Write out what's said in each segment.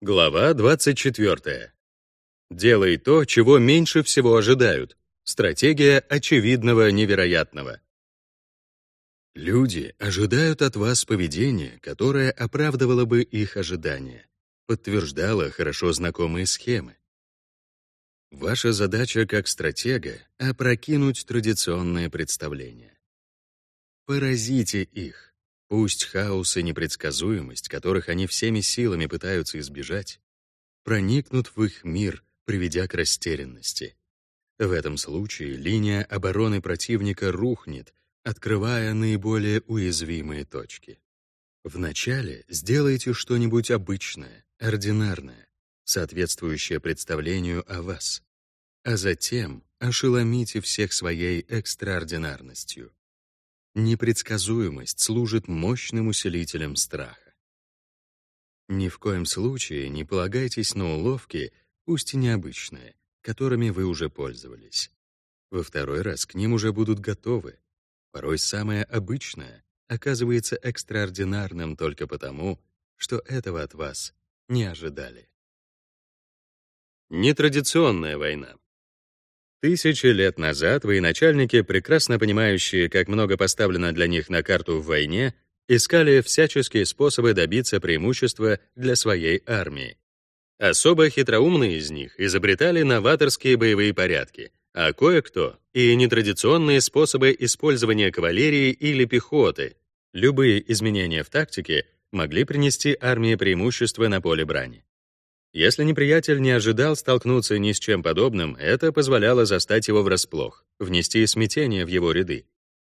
Глава 24. Делай то, чего меньше всего ожидают. Стратегия очевидного невероятного. Люди ожидают от вас поведения, которое оправдывало бы их ожидания, подтверждало хорошо знакомые схемы. Ваша задача как стратега — опрокинуть традиционные представления. Поразите их. Пусть хаос и непредсказуемость, которых они всеми силами пытаются избежать, проникнут в их мир, приведя к растерянности. В этом случае линия обороны противника рухнет, открывая наиболее уязвимые точки. Вначале сделайте что-нибудь обычное, ординарное, соответствующее представлению о вас, а затем ошеломите всех своей экстраординарностью. Непредсказуемость служит мощным усилителем страха. Ни в коем случае не полагайтесь на уловки, пусть и необычные, которыми вы уже пользовались. Во второй раз к ним уже будут готовы. Порой самое обычное оказывается экстраординарным только потому, что этого от вас не ожидали. Нетрадиционная война. Тысячи лет назад военачальники, прекрасно понимающие, как много поставлено для них на карту в войне, искали всяческие способы добиться преимущества для своей армии. Особо хитроумные из них изобретали новаторские боевые порядки, а кое-кто — и нетрадиционные способы использования кавалерии или пехоты. Любые изменения в тактике могли принести армии преимущество на поле брани. Если неприятель не ожидал столкнуться ни с чем подобным, это позволяло застать его врасплох, внести смятение в его ряды.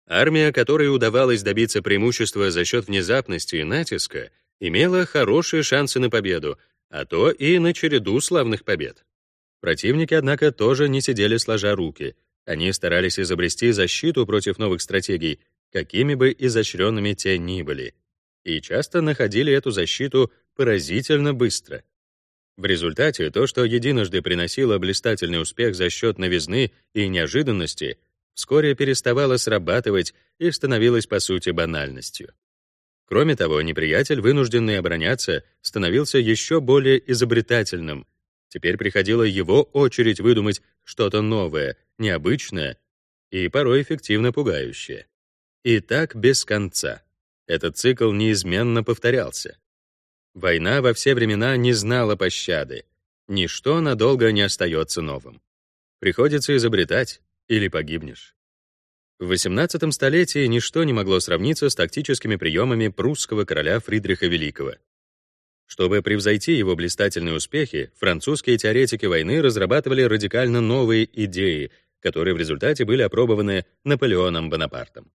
Армия, которой удавалось добиться преимущества за счет внезапности и натиска, имела хорошие шансы на победу, а то и на череду славных побед. Противники, однако, тоже не сидели сложа руки. Они старались изобрести защиту против новых стратегий, какими бы изощренными те ни были, и часто находили эту защиту поразительно быстро — в результате то, что единожды приносило блистательный успех за счет новизны и неожиданности, вскоре переставало срабатывать и становилось по сути банальностью. Кроме того, неприятель, вынужденный обороняться, становился еще более изобретательным. Теперь приходила его очередь выдумать что-то новое, необычное и порой эффективно пугающее. И так без конца. Этот цикл неизменно повторялся. Война во все времена не знала пощады. Ничто надолго не остается новым. Приходится изобретать, или погибнешь. В XVIII столетии ничто не могло сравниться с тактическими приемами прусского короля Фридриха Великого. Чтобы превзойти его блистательные успехи, французские теоретики войны разрабатывали радикально новые идеи, которые в результате были опробованы Наполеоном Бонапартом.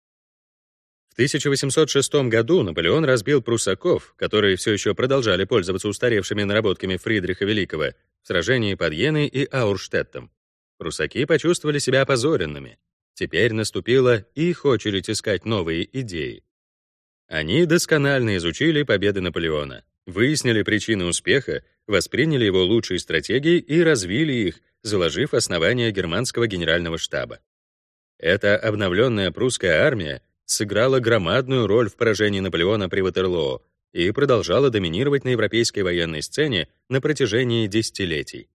1806 году Наполеон разбил прусаков, которые все еще продолжали пользоваться устаревшими наработками Фридриха Великого в сражении под Йеной и Аурштеттом. Прусаки почувствовали себя опозоренными. Теперь наступила их очередь искать новые идеи. Они досконально изучили победы Наполеона, выяснили причины успеха, восприняли его лучшие стратегии и развили их, заложив основания германского генерального штаба. Эта обновленная прусская армия сыграла громадную роль в поражении Наполеона при Ватерлоо и продолжала доминировать на европейской военной сцене на протяжении десятилетий.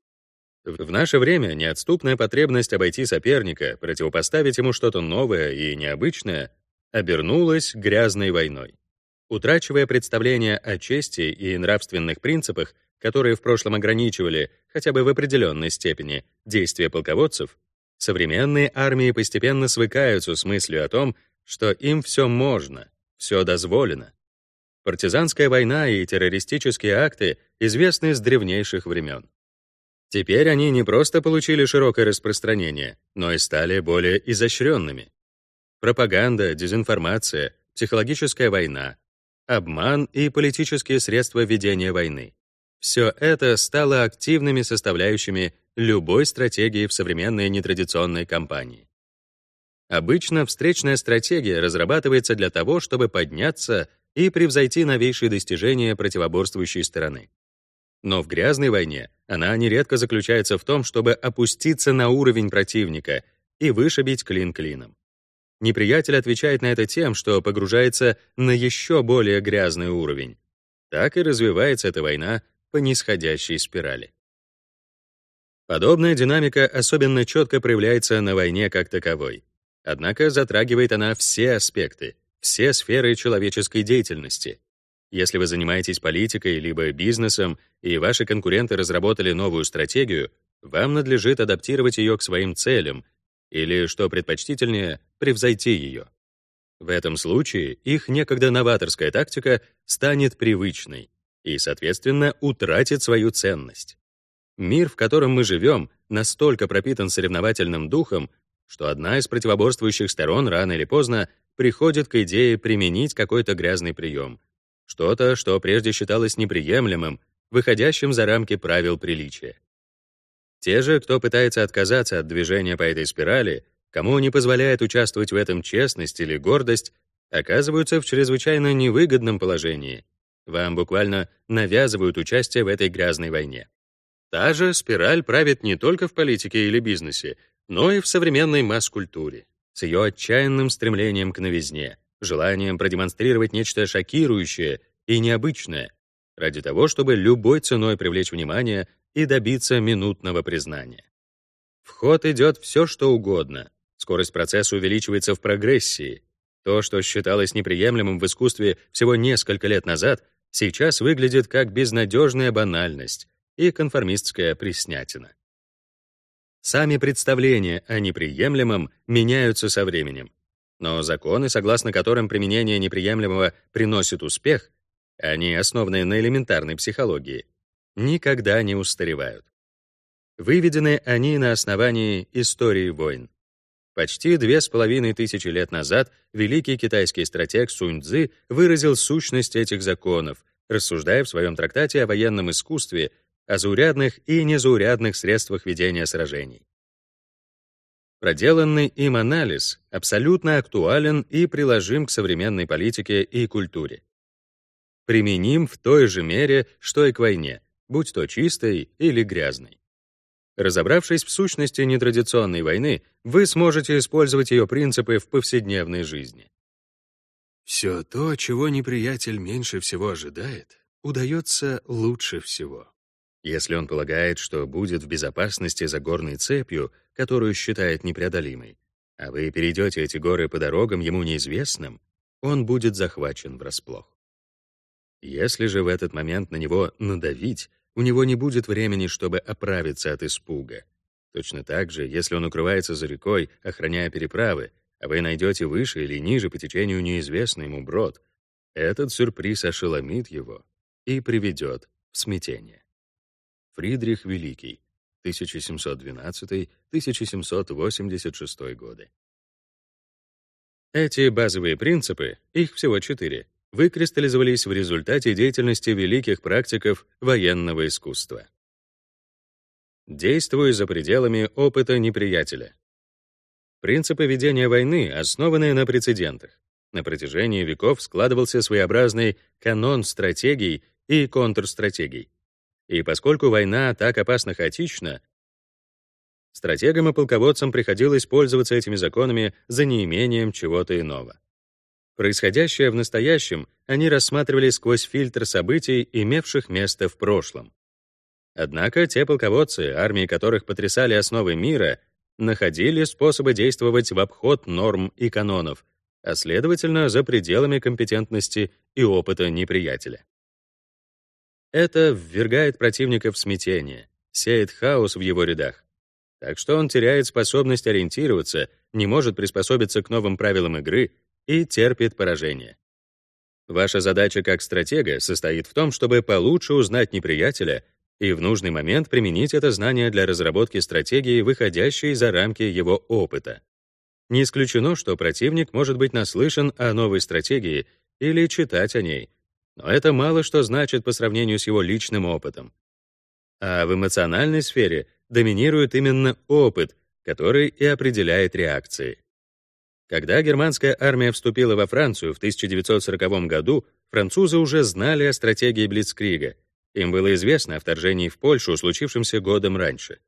В наше время неотступная потребность обойти соперника, противопоставить ему что-то новое и необычное, обернулась грязной войной. Утрачивая представление о чести и нравственных принципах, которые в прошлом ограничивали, хотя бы в определенной степени, действия полководцев, современные армии постепенно свыкаются с мыслью о том, что им все можно, все дозволено. Партизанская война и террористические акты известны с древнейших времен. Теперь они не просто получили широкое распространение, но и стали более изощренными. Пропаганда, дезинформация, психологическая война, обман и политические средства ведения войны. Все это стало активными составляющими любой стратегии в современной нетрадиционной кампании. Обычно встречная стратегия разрабатывается для того, чтобы подняться и превзойти новейшие достижения противоборствующей стороны. Но в грязной войне она нередко заключается в том, чтобы опуститься на уровень противника и вышибить клин клином. Неприятель отвечает на это тем, что погружается на еще более грязный уровень. Так и развивается эта война по нисходящей спирали. Подобная динамика особенно четко проявляется на войне как таковой. Однако затрагивает она все аспекты, все сферы человеческой деятельности. Если вы занимаетесь политикой либо бизнесом, и ваши конкуренты разработали новую стратегию, вам надлежит адаптировать ее к своим целям, или, что предпочтительнее, превзойти ее. В этом случае их некогда новаторская тактика станет привычной и, соответственно, утратит свою ценность. Мир, в котором мы живем, настолько пропитан соревновательным духом, что одна из противоборствующих сторон рано или поздно приходит к идее применить какой-то грязный прием, что-то, что прежде считалось неприемлемым, выходящим за рамки правил приличия. Те же, кто пытается отказаться от движения по этой спирали, Кому не позволяет участвовать в этом честность или гордость, оказываются в чрезвычайно невыгодном положении. Вам буквально навязывают участие в этой грязной войне. Та же спираль правит не только в политике или бизнесе, но и в современной масс-культуре, с ее отчаянным стремлением к новизне, желанием продемонстрировать нечто шокирующее и необычное, ради того, чтобы любой ценой привлечь внимание и добиться минутного признания. В ход идет все, что угодно, Скорость процесса увеличивается в прогрессии. То, что считалось неприемлемым в искусстве всего несколько лет назад, сейчас выглядит как безнадежная банальность и конформистская приснятина. Сами представления о неприемлемом меняются со временем. Но законы, согласно которым применение неприемлемого приносит успех, они основаны на элементарной психологии, никогда не устаревают. Выведены они на основании истории войн. Почти две с половиной тысячи лет назад великий китайский стратег Сунь Цзы выразил сущность этих законов, рассуждая в своем трактате о военном искусстве, о заурядных и незаурядных средствах ведения сражений. Проделанный им анализ абсолютно актуален и приложим к современной политике и культуре. Применим в той же мере, что и к войне, будь то чистой или грязной. Разобравшись в сущности нетрадиционной войны, вы сможете использовать ее принципы в повседневной жизни. Все то, чего неприятель меньше всего ожидает, удается лучше всего. Если он полагает, что будет в безопасности за горной цепью, которую считает непреодолимой, а вы перейдете эти горы по дорогам ему неизвестным, он будет захвачен врасплох. Если же в этот момент на него надавить, у него не будет времени, чтобы оправиться от испуга. Точно так же, если он укрывается за рекой, охраняя переправы, а вы найдете выше или ниже по течению неизвестный ему брод, этот сюрприз ошеломит его и приведет в смятение. Фридрих Великий, 1712-1786 годы. Эти базовые принципы, их всего четыре, выкристаллизовались в результате деятельности великих практиков военного искусства. Действуя за пределами опыта неприятеля. Принципы ведения войны основаны на прецедентах. На протяжении веков складывался своеобразный канон стратегий и контрстратегий. И поскольку война так опасно хаотична, стратегам и полководцам приходилось пользоваться этими законами за неимением чего-то иного. Происходящее в настоящем они рассматривали сквозь фильтр событий, имевших место в прошлом. Однако те полководцы, армии которых потрясали основы мира, находили способы действовать в обход норм и канонов, а следовательно, за пределами компетентности и опыта неприятеля. Это ввергает противника в смятение, сеет хаос в его рядах. Так что он теряет способность ориентироваться, не может приспособиться к новым правилам игры и терпит поражение. Ваша задача как стратега состоит в том, чтобы получше узнать неприятеля и в нужный момент применить это знание для разработки стратегии, выходящей за рамки его опыта. Не исключено, что противник может быть наслышан о новой стратегии или читать о ней, но это мало что значит по сравнению с его личным опытом. А в эмоциональной сфере доминирует именно опыт, который и определяет реакции. Когда германская армия вступила во Францию в 1940 году, французы уже знали о стратегии Блицкрига. Им было известно о вторжении в Польшу, случившемся годом раньше.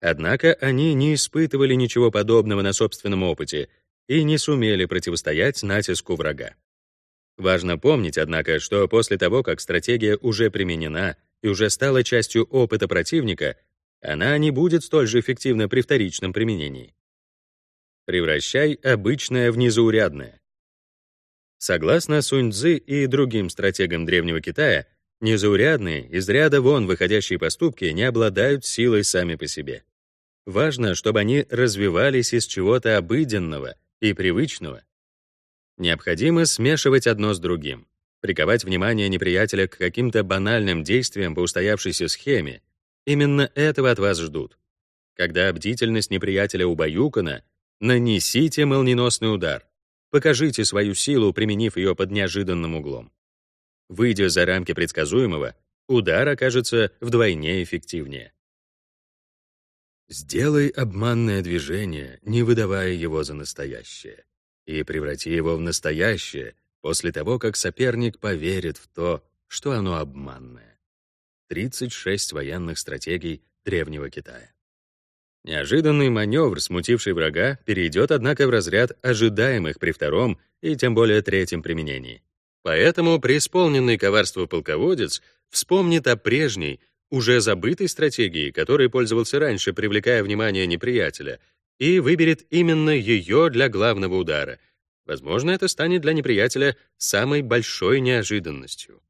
Однако они не испытывали ничего подобного на собственном опыте и не сумели противостоять натиску врага. Важно помнить, однако, что после того, как стратегия уже применена и уже стала частью опыта противника, она не будет столь же эффективна при вторичном применении. Превращай обычное в незаурядное. Согласно Сунь Цзы и другим стратегам Древнего Китая, незаурядные, из ряда вон выходящие поступки не обладают силой сами по себе. Важно, чтобы они развивались из чего-то обыденного и привычного. Необходимо смешивать одно с другим, приковать внимание неприятеля к каким-то банальным действиям по устоявшейся схеме. Именно этого от вас ждут. Когда бдительность неприятеля убаюкана, нанесите молниеносный удар. Покажите свою силу, применив ее под неожиданным углом. Выйдя за рамки предсказуемого, удар окажется вдвойне эффективнее. Сделай обманное движение, не выдавая его за настоящее, и преврати его в настоящее после того, как соперник поверит в то, что оно обманное. 36 военных стратегий Древнего Китая. Неожиданный маневр, смутивший врага, перейдет, однако, в разряд ожидаемых при втором и тем более третьем применении. Поэтому преисполненный коварство полководец вспомнит о прежней, уже забытой стратегии, которой пользовался раньше, привлекая внимание неприятеля, и выберет именно ее для главного удара. Возможно, это станет для неприятеля самой большой неожиданностью.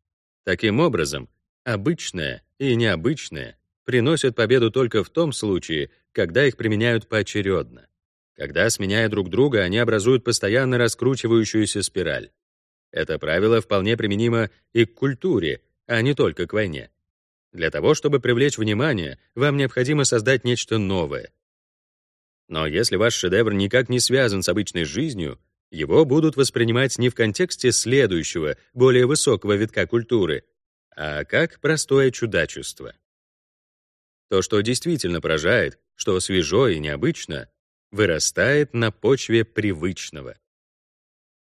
Таким образом, обычное и необычное приносят победу только в том случае, когда их применяют поочередно. Когда, сменяя друг друга, они образуют постоянно раскручивающуюся спираль. Это правило вполне применимо и к культуре, а не только к войне. Для того, чтобы привлечь внимание, вам необходимо создать нечто новое. Но если ваш шедевр никак не связан с обычной жизнью, его будут воспринимать не в контексте следующего, более высокого витка культуры, а как простое чудачество. То, что действительно поражает, что свежо и необычно, вырастает на почве привычного.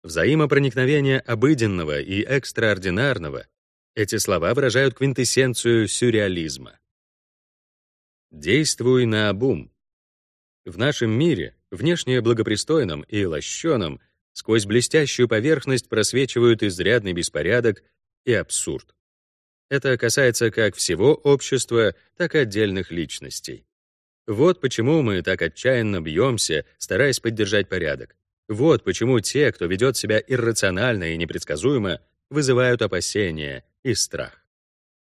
Взаимопроникновение обыденного и экстраординарного — эти слова выражают квинтэссенцию сюрреализма. Действуй на обум. В нашем мире, внешне благопристойном и лощеном, сквозь блестящую поверхность просвечивают изрядный беспорядок и абсурд. Это касается как всего общества, так и отдельных личностей. Вот почему мы так отчаянно бьемся, стараясь поддержать порядок. Вот почему те, кто ведет себя иррационально и непредсказуемо, вызывают опасения и страх.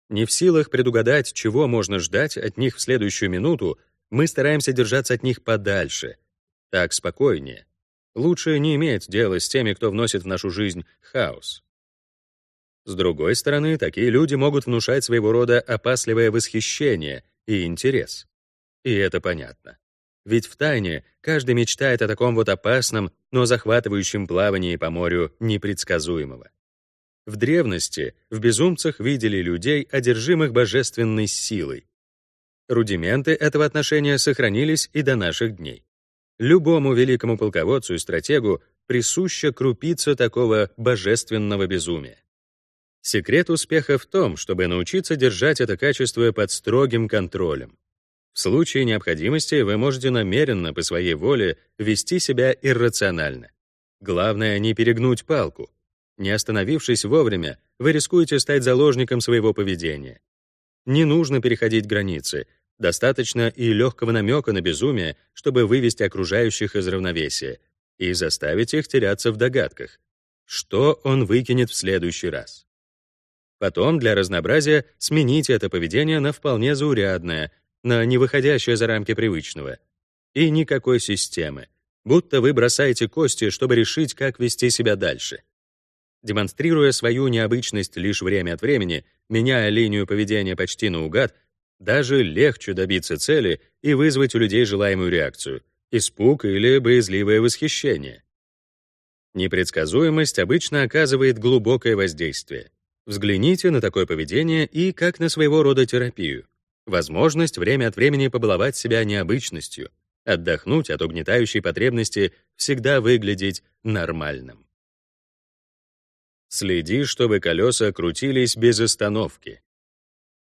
Не в силах предугадать, чего можно ждать от них в следующую минуту, мы стараемся держаться от них подальше. Так спокойнее. Лучше не иметь дела с теми, кто вносит в нашу жизнь хаос. С другой стороны, такие люди могут внушать своего рода опасливое восхищение и интерес. И это понятно. Ведь в тайне каждый мечтает о таком вот опасном, но захватывающем плавании по морю непредсказуемого. В древности в безумцах видели людей, одержимых божественной силой. Рудименты этого отношения сохранились и до наших дней. Любому великому полководцу и стратегу присуща крупица такого божественного безумия. Секрет успеха в том, чтобы научиться держать это качество под строгим контролем. В случае необходимости вы можете намеренно, по своей воле, вести себя иррационально. Главное — не перегнуть палку. Не остановившись вовремя, вы рискуете стать заложником своего поведения. Не нужно переходить границы. Достаточно и легкого намека на безумие, чтобы вывести окружающих из равновесия и заставить их теряться в догадках. Что он выкинет в следующий раз? Потом, для разнообразия, смените это поведение на вполне заурядное, на не выходящее за рамки привычного. И никакой системы. Будто вы бросаете кости, чтобы решить, как вести себя дальше. Демонстрируя свою необычность лишь время от времени, меняя линию поведения почти наугад, даже легче добиться цели и вызвать у людей желаемую реакцию — испуг или боязливое восхищение. Непредсказуемость обычно оказывает глубокое воздействие. Взгляните на такое поведение и как на своего рода терапию. Возможность время от времени побаловать себя необычностью, отдохнуть от угнетающей потребности всегда выглядеть нормальным. Следи, чтобы колеса крутились без остановки.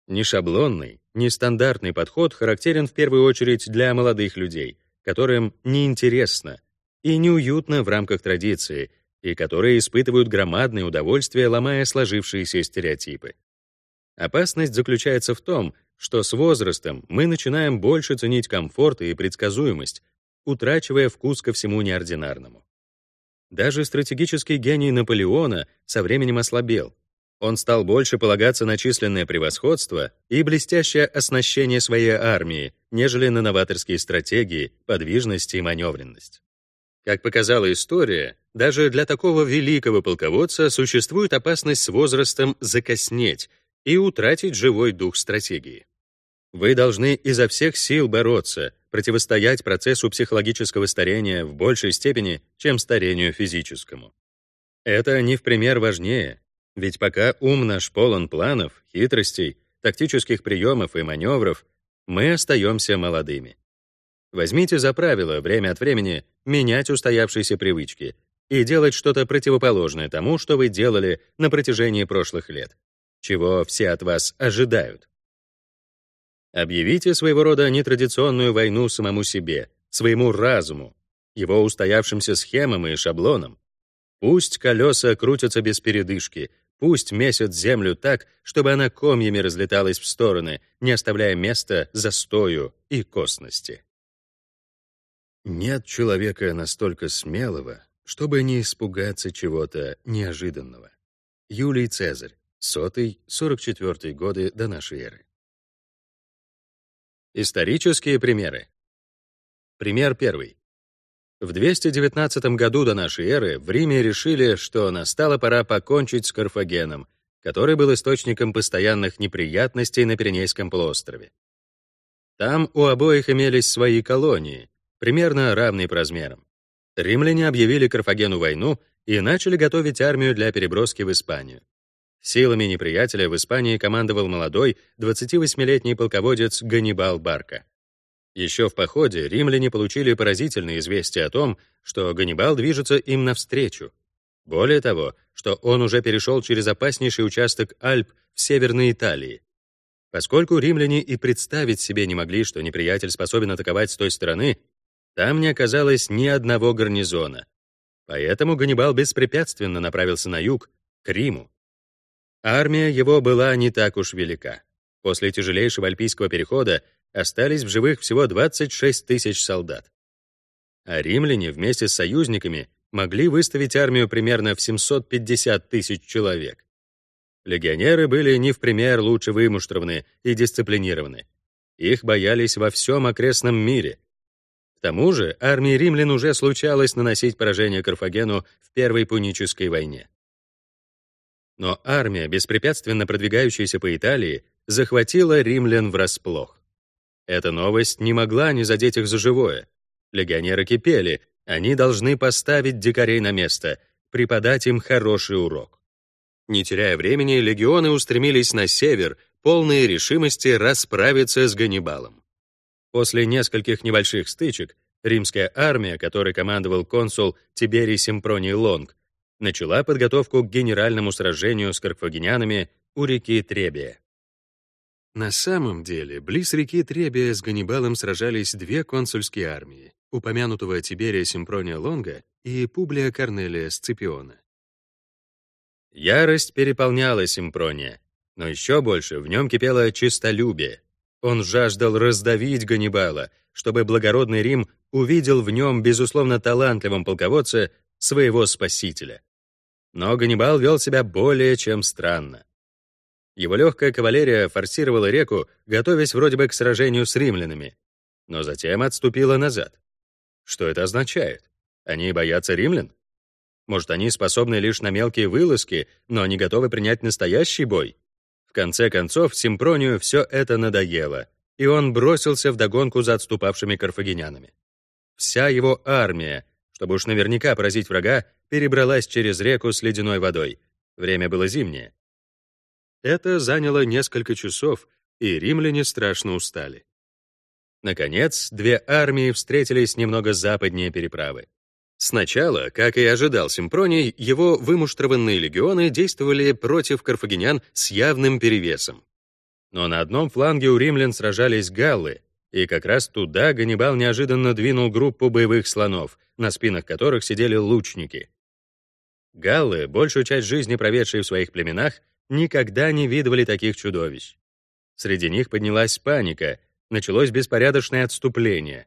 Нешаблонный, нестандартный подход характерен в первую очередь для молодых людей, которым неинтересно и неуютно в рамках традиции — и которые испытывают громадное удовольствие, ломая сложившиеся стереотипы. Опасность заключается в том, что с возрастом мы начинаем больше ценить комфорт и предсказуемость, утрачивая вкус ко всему неординарному. Даже стратегический гений Наполеона со временем ослабел. Он стал больше полагаться на численное превосходство и блестящее оснащение своей армии, нежели на новаторские стратегии, подвижность и маневренность. Как показала история, даже для такого великого полководца существует опасность с возрастом закоснеть и утратить живой дух стратегии. Вы должны изо всех сил бороться, противостоять процессу психологического старения в большей степени, чем старению физическому. Это не в пример важнее, ведь пока ум наш полон планов, хитростей, тактических приемов и маневров, мы остаемся молодыми. Возьмите за правило время от времени менять устоявшиеся привычки и делать что-то противоположное тому, что вы делали на протяжении прошлых лет, чего все от вас ожидают. Объявите своего рода нетрадиционную войну самому себе, своему разуму, его устоявшимся схемам и шаблонам. Пусть колеса крутятся без передышки, пусть месят землю так, чтобы она комьями разлеталась в стороны, не оставляя места застою и косности. Нет человека настолько смелого, чтобы не испугаться чего-то неожиданного. Юлий Цезарь, сотый, 44 годы до нашей эры. Исторические примеры. Пример первый. В 219 году до нашей эры в Риме решили, что настала пора покончить с Карфагеном, который был источником постоянных неприятностей на Пиренейском полуострове. Там у обоих имелись свои колонии, примерно равные по размерам. Римляне объявили Карфагену войну и начали готовить армию для переброски в Испанию. Силами неприятеля в Испании командовал молодой 28-летний полководец Ганнибал Барка. Еще в походе римляне получили поразительные известия о том, что Ганнибал движется им навстречу. Более того, что он уже перешел через опаснейший участок Альп в Северной Италии. Поскольку римляне и представить себе не могли, что неприятель способен атаковать с той стороны, там не оказалось ни одного гарнизона. Поэтому Ганнибал беспрепятственно направился на юг, к Риму. Армия его была не так уж велика. После тяжелейшего альпийского перехода остались в живых всего 26 тысяч солдат. А римляне вместе с союзниками могли выставить армию примерно в 750 тысяч человек. Легионеры были не в пример лучше вымуштрованы и дисциплинированы. Их боялись во всем окрестном мире. К тому же армии римлян уже случалось наносить поражение Карфагену в Первой Пунической войне. Но армия, беспрепятственно продвигающаяся по Италии, захватила римлян врасплох. Эта новость не могла не задеть их за живое. Легионеры кипели, они должны поставить дикарей на место, преподать им хороший урок. Не теряя времени, легионы устремились на север, полные решимости расправиться с Ганнибалом. После нескольких небольших стычек римская армия, которой командовал консул Тиберий Симпроний Лонг, начала подготовку к генеральному сражению с карфагенянами у реки Требия. На самом деле, близ реки Требия с Ганнибалом сражались две консульские армии, упомянутого Тиберия Симпрония Лонга и Публия Корнелия Сципиона. Ярость переполняла Симпрония, но еще больше в нем кипело честолюбие. Он жаждал раздавить Ганнибала, чтобы благородный Рим увидел в нем, безусловно, талантливом полководце своего спасителя. Но Ганнибал вел себя более чем странно. Его легкая кавалерия форсировала реку, готовясь вроде бы к сражению с римлянами, но затем отступила назад. Что это означает? Они боятся римлян? Может, они способны лишь на мелкие вылазки, но не готовы принять настоящий бой? В конце концов, Симпронию все это надоело, и он бросился в догонку за отступавшими карфагенянами. Вся его армия, чтобы уж наверняка поразить врага, перебралась через реку с ледяной водой. Время было зимнее. Это заняло несколько часов, и римляне страшно устали. Наконец, две армии встретились немного западнее переправы. Сначала, как и ожидал Симпроний, его вымуштрованные легионы действовали против карфагенян с явным перевесом. Но на одном фланге у римлян сражались галлы, и как раз туда Ганнибал неожиданно двинул группу боевых слонов, на спинах которых сидели лучники. Галлы, большую часть жизни проведшие в своих племенах, никогда не видывали таких чудовищ. Среди них поднялась паника, началось беспорядочное отступление.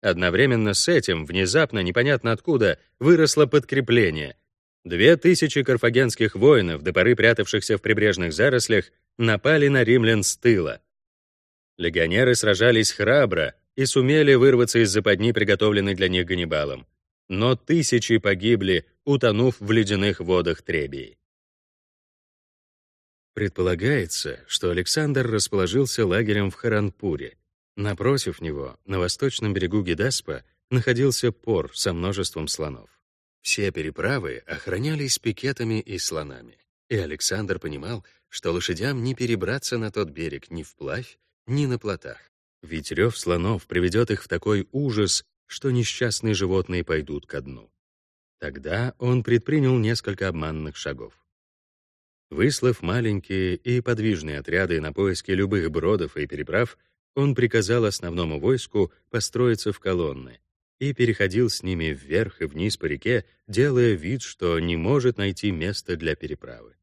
Одновременно с этим, внезапно, непонятно откуда, выросло подкрепление. Две тысячи карфагенских воинов, до поры прятавшихся в прибрежных зарослях, напали на римлян с тыла. Легионеры сражались храбро и сумели вырваться из западни, приготовленной для них Ганнибалом. Но тысячи погибли, утонув в ледяных водах Требии. Предполагается, что Александр расположился лагерем в Харанпуре. Напротив него, на восточном берегу Гидаспа, находился пор со множеством слонов. Все переправы охранялись пикетами и слонами. И Александр понимал, что лошадям не перебраться на тот берег ни вплавь, ни на плотах. Ведь рев слонов приведет их в такой ужас, что несчастные животные пойдут ко дну. Тогда он предпринял несколько обманных шагов. Выслав маленькие и подвижные отряды на поиски любых бродов и переправ, он приказал основному войску построиться в колонны и переходил с ними вверх и вниз по реке, делая вид, что не может найти место для переправы.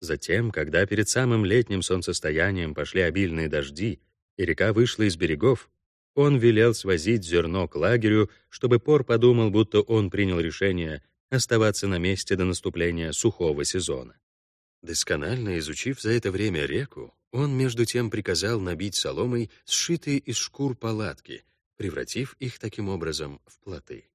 Затем, когда перед самым летним солнцестоянием пошли обильные дожди, и река вышла из берегов, он велел свозить зерно к лагерю, чтобы Пор подумал, будто он принял решение оставаться на месте до наступления сухого сезона. Досконально изучив за это время реку, он между тем приказал набить соломой сшитые из шкур палатки, превратив их таким образом в плоты.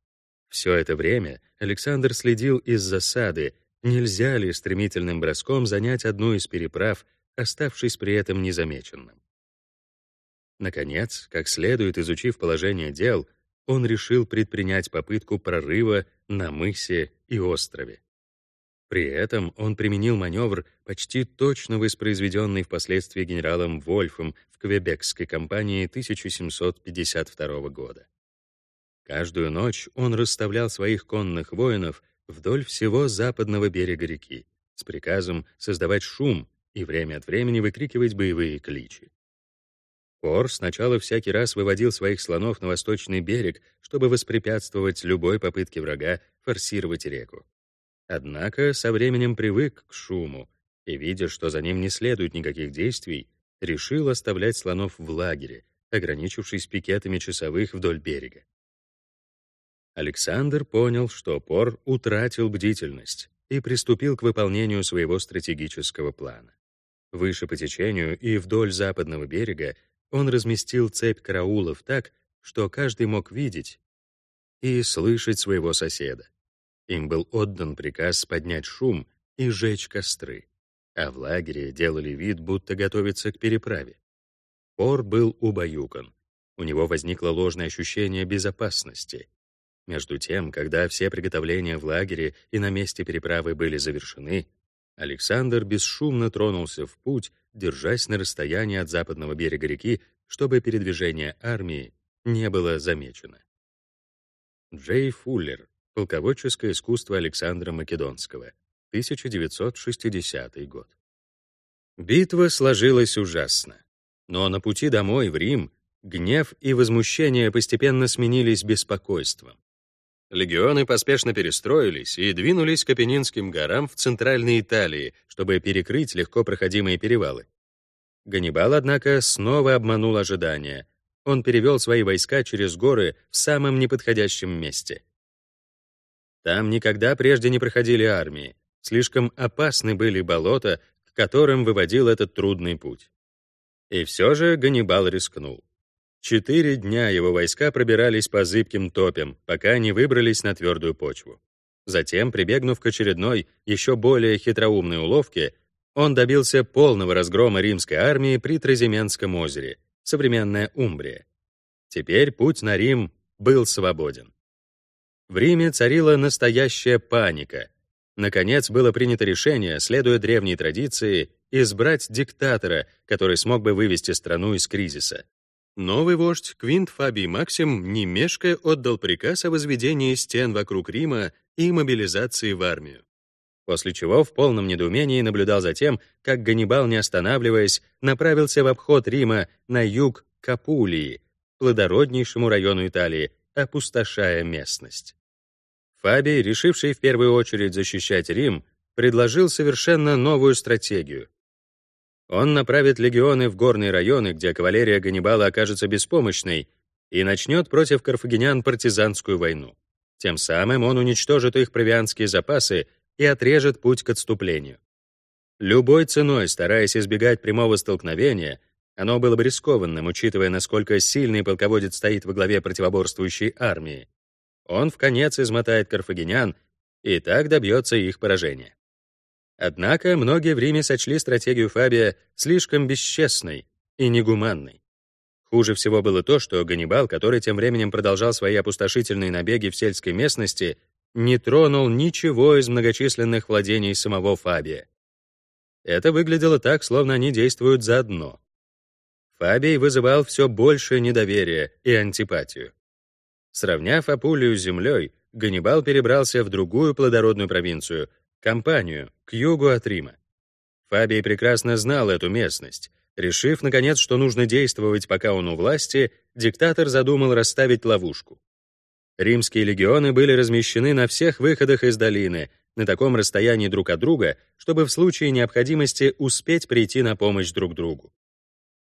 Все это время Александр следил из засады, нельзя ли стремительным броском занять одну из переправ, оставшись при этом незамеченным. Наконец, как следует изучив положение дел, он решил предпринять попытку прорыва на мысе и острове. При этом он применил маневр, почти точно воспроизведенный впоследствии генералом Вольфом в Квебекской кампании 1752 года. Каждую ночь он расставлял своих конных воинов вдоль всего западного берега реки с приказом создавать шум и время от времени выкрикивать боевые кличи. Кор сначала всякий раз выводил своих слонов на восточный берег, чтобы воспрепятствовать любой попытке врага форсировать реку. Однако со временем привык к шуму и, видя, что за ним не следует никаких действий, решил оставлять слонов в лагере, ограничившись пикетами часовых вдоль берега. Александр понял, что Пор утратил бдительность и приступил к выполнению своего стратегического плана. Выше по течению и вдоль западного берега он разместил цепь караулов так, что каждый мог видеть и слышать своего соседа. Им был отдан приказ поднять шум и сжечь костры, а в лагере делали вид, будто готовятся к переправе. Пор был убаюкан. У него возникло ложное ощущение безопасности. Между тем, когда все приготовления в лагере и на месте переправы были завершены, Александр бесшумно тронулся в путь, держась на расстоянии от западного берега реки, чтобы передвижение армии не было замечено. Джей Фуллер Полководческое искусство Александра Македонского. 1960 год. Битва сложилась ужасно. Но на пути домой, в Рим, гнев и возмущение постепенно сменились беспокойством. Легионы поспешно перестроились и двинулись к Апеннинским горам в центральной Италии, чтобы перекрыть легко проходимые перевалы. Ганнибал, однако, снова обманул ожидания. Он перевел свои войска через горы в самом неподходящем месте — там никогда прежде не проходили армии. Слишком опасны были болота, к которым выводил этот трудный путь. И все же Ганнибал рискнул. Четыре дня его войска пробирались по зыбким топям, пока не выбрались на твердую почву. Затем, прибегнув к очередной, еще более хитроумной уловке, он добился полного разгрома римской армии при Тразименском озере, современная Умбрия. Теперь путь на Рим был свободен. В Риме царила настоящая паника. Наконец было принято решение, следуя древней традиции, избрать диктатора, который смог бы вывести страну из кризиса. Новый вождь Квинт Фабий Максим не мешкая отдал приказ о возведении стен вокруг Рима и мобилизации в армию. После чего в полном недоумении наблюдал за тем, как Ганнибал, не останавливаясь, направился в обход Рима на юг Капулии, плодороднейшему району Италии, опустошая местность. Фабий, решивший в первую очередь защищать Рим, предложил совершенно новую стратегию. Он направит легионы в горные районы, где кавалерия Ганнибала окажется беспомощной, и начнет против карфагенян партизанскую войну. Тем самым он уничтожит их провианские запасы и отрежет путь к отступлению. Любой ценой, стараясь избегать прямого столкновения, оно было бы рискованным, учитывая, насколько сильный полководец стоит во главе противоборствующей армии. Он в конец измотает карфагенян и так добьется их поражения. Однако многие в Риме сочли стратегию Фабия слишком бесчестной и негуманной. Хуже всего было то, что Ганнибал, который тем временем продолжал свои опустошительные набеги в сельской местности, не тронул ничего из многочисленных владений самого Фабия. Это выглядело так, словно они действуют заодно. Фабий вызывал все больше недоверия и антипатию. Сравняв Апулию с землей, Ганнибал перебрался в другую плодородную провинцию — Кампанию, к югу от Рима. Фабий прекрасно знал эту местность. Решив, наконец, что нужно действовать, пока он у власти, диктатор задумал расставить ловушку. Римские легионы были размещены на всех выходах из долины, на таком расстоянии друг от друга, чтобы в случае необходимости успеть прийти на помощь друг другу.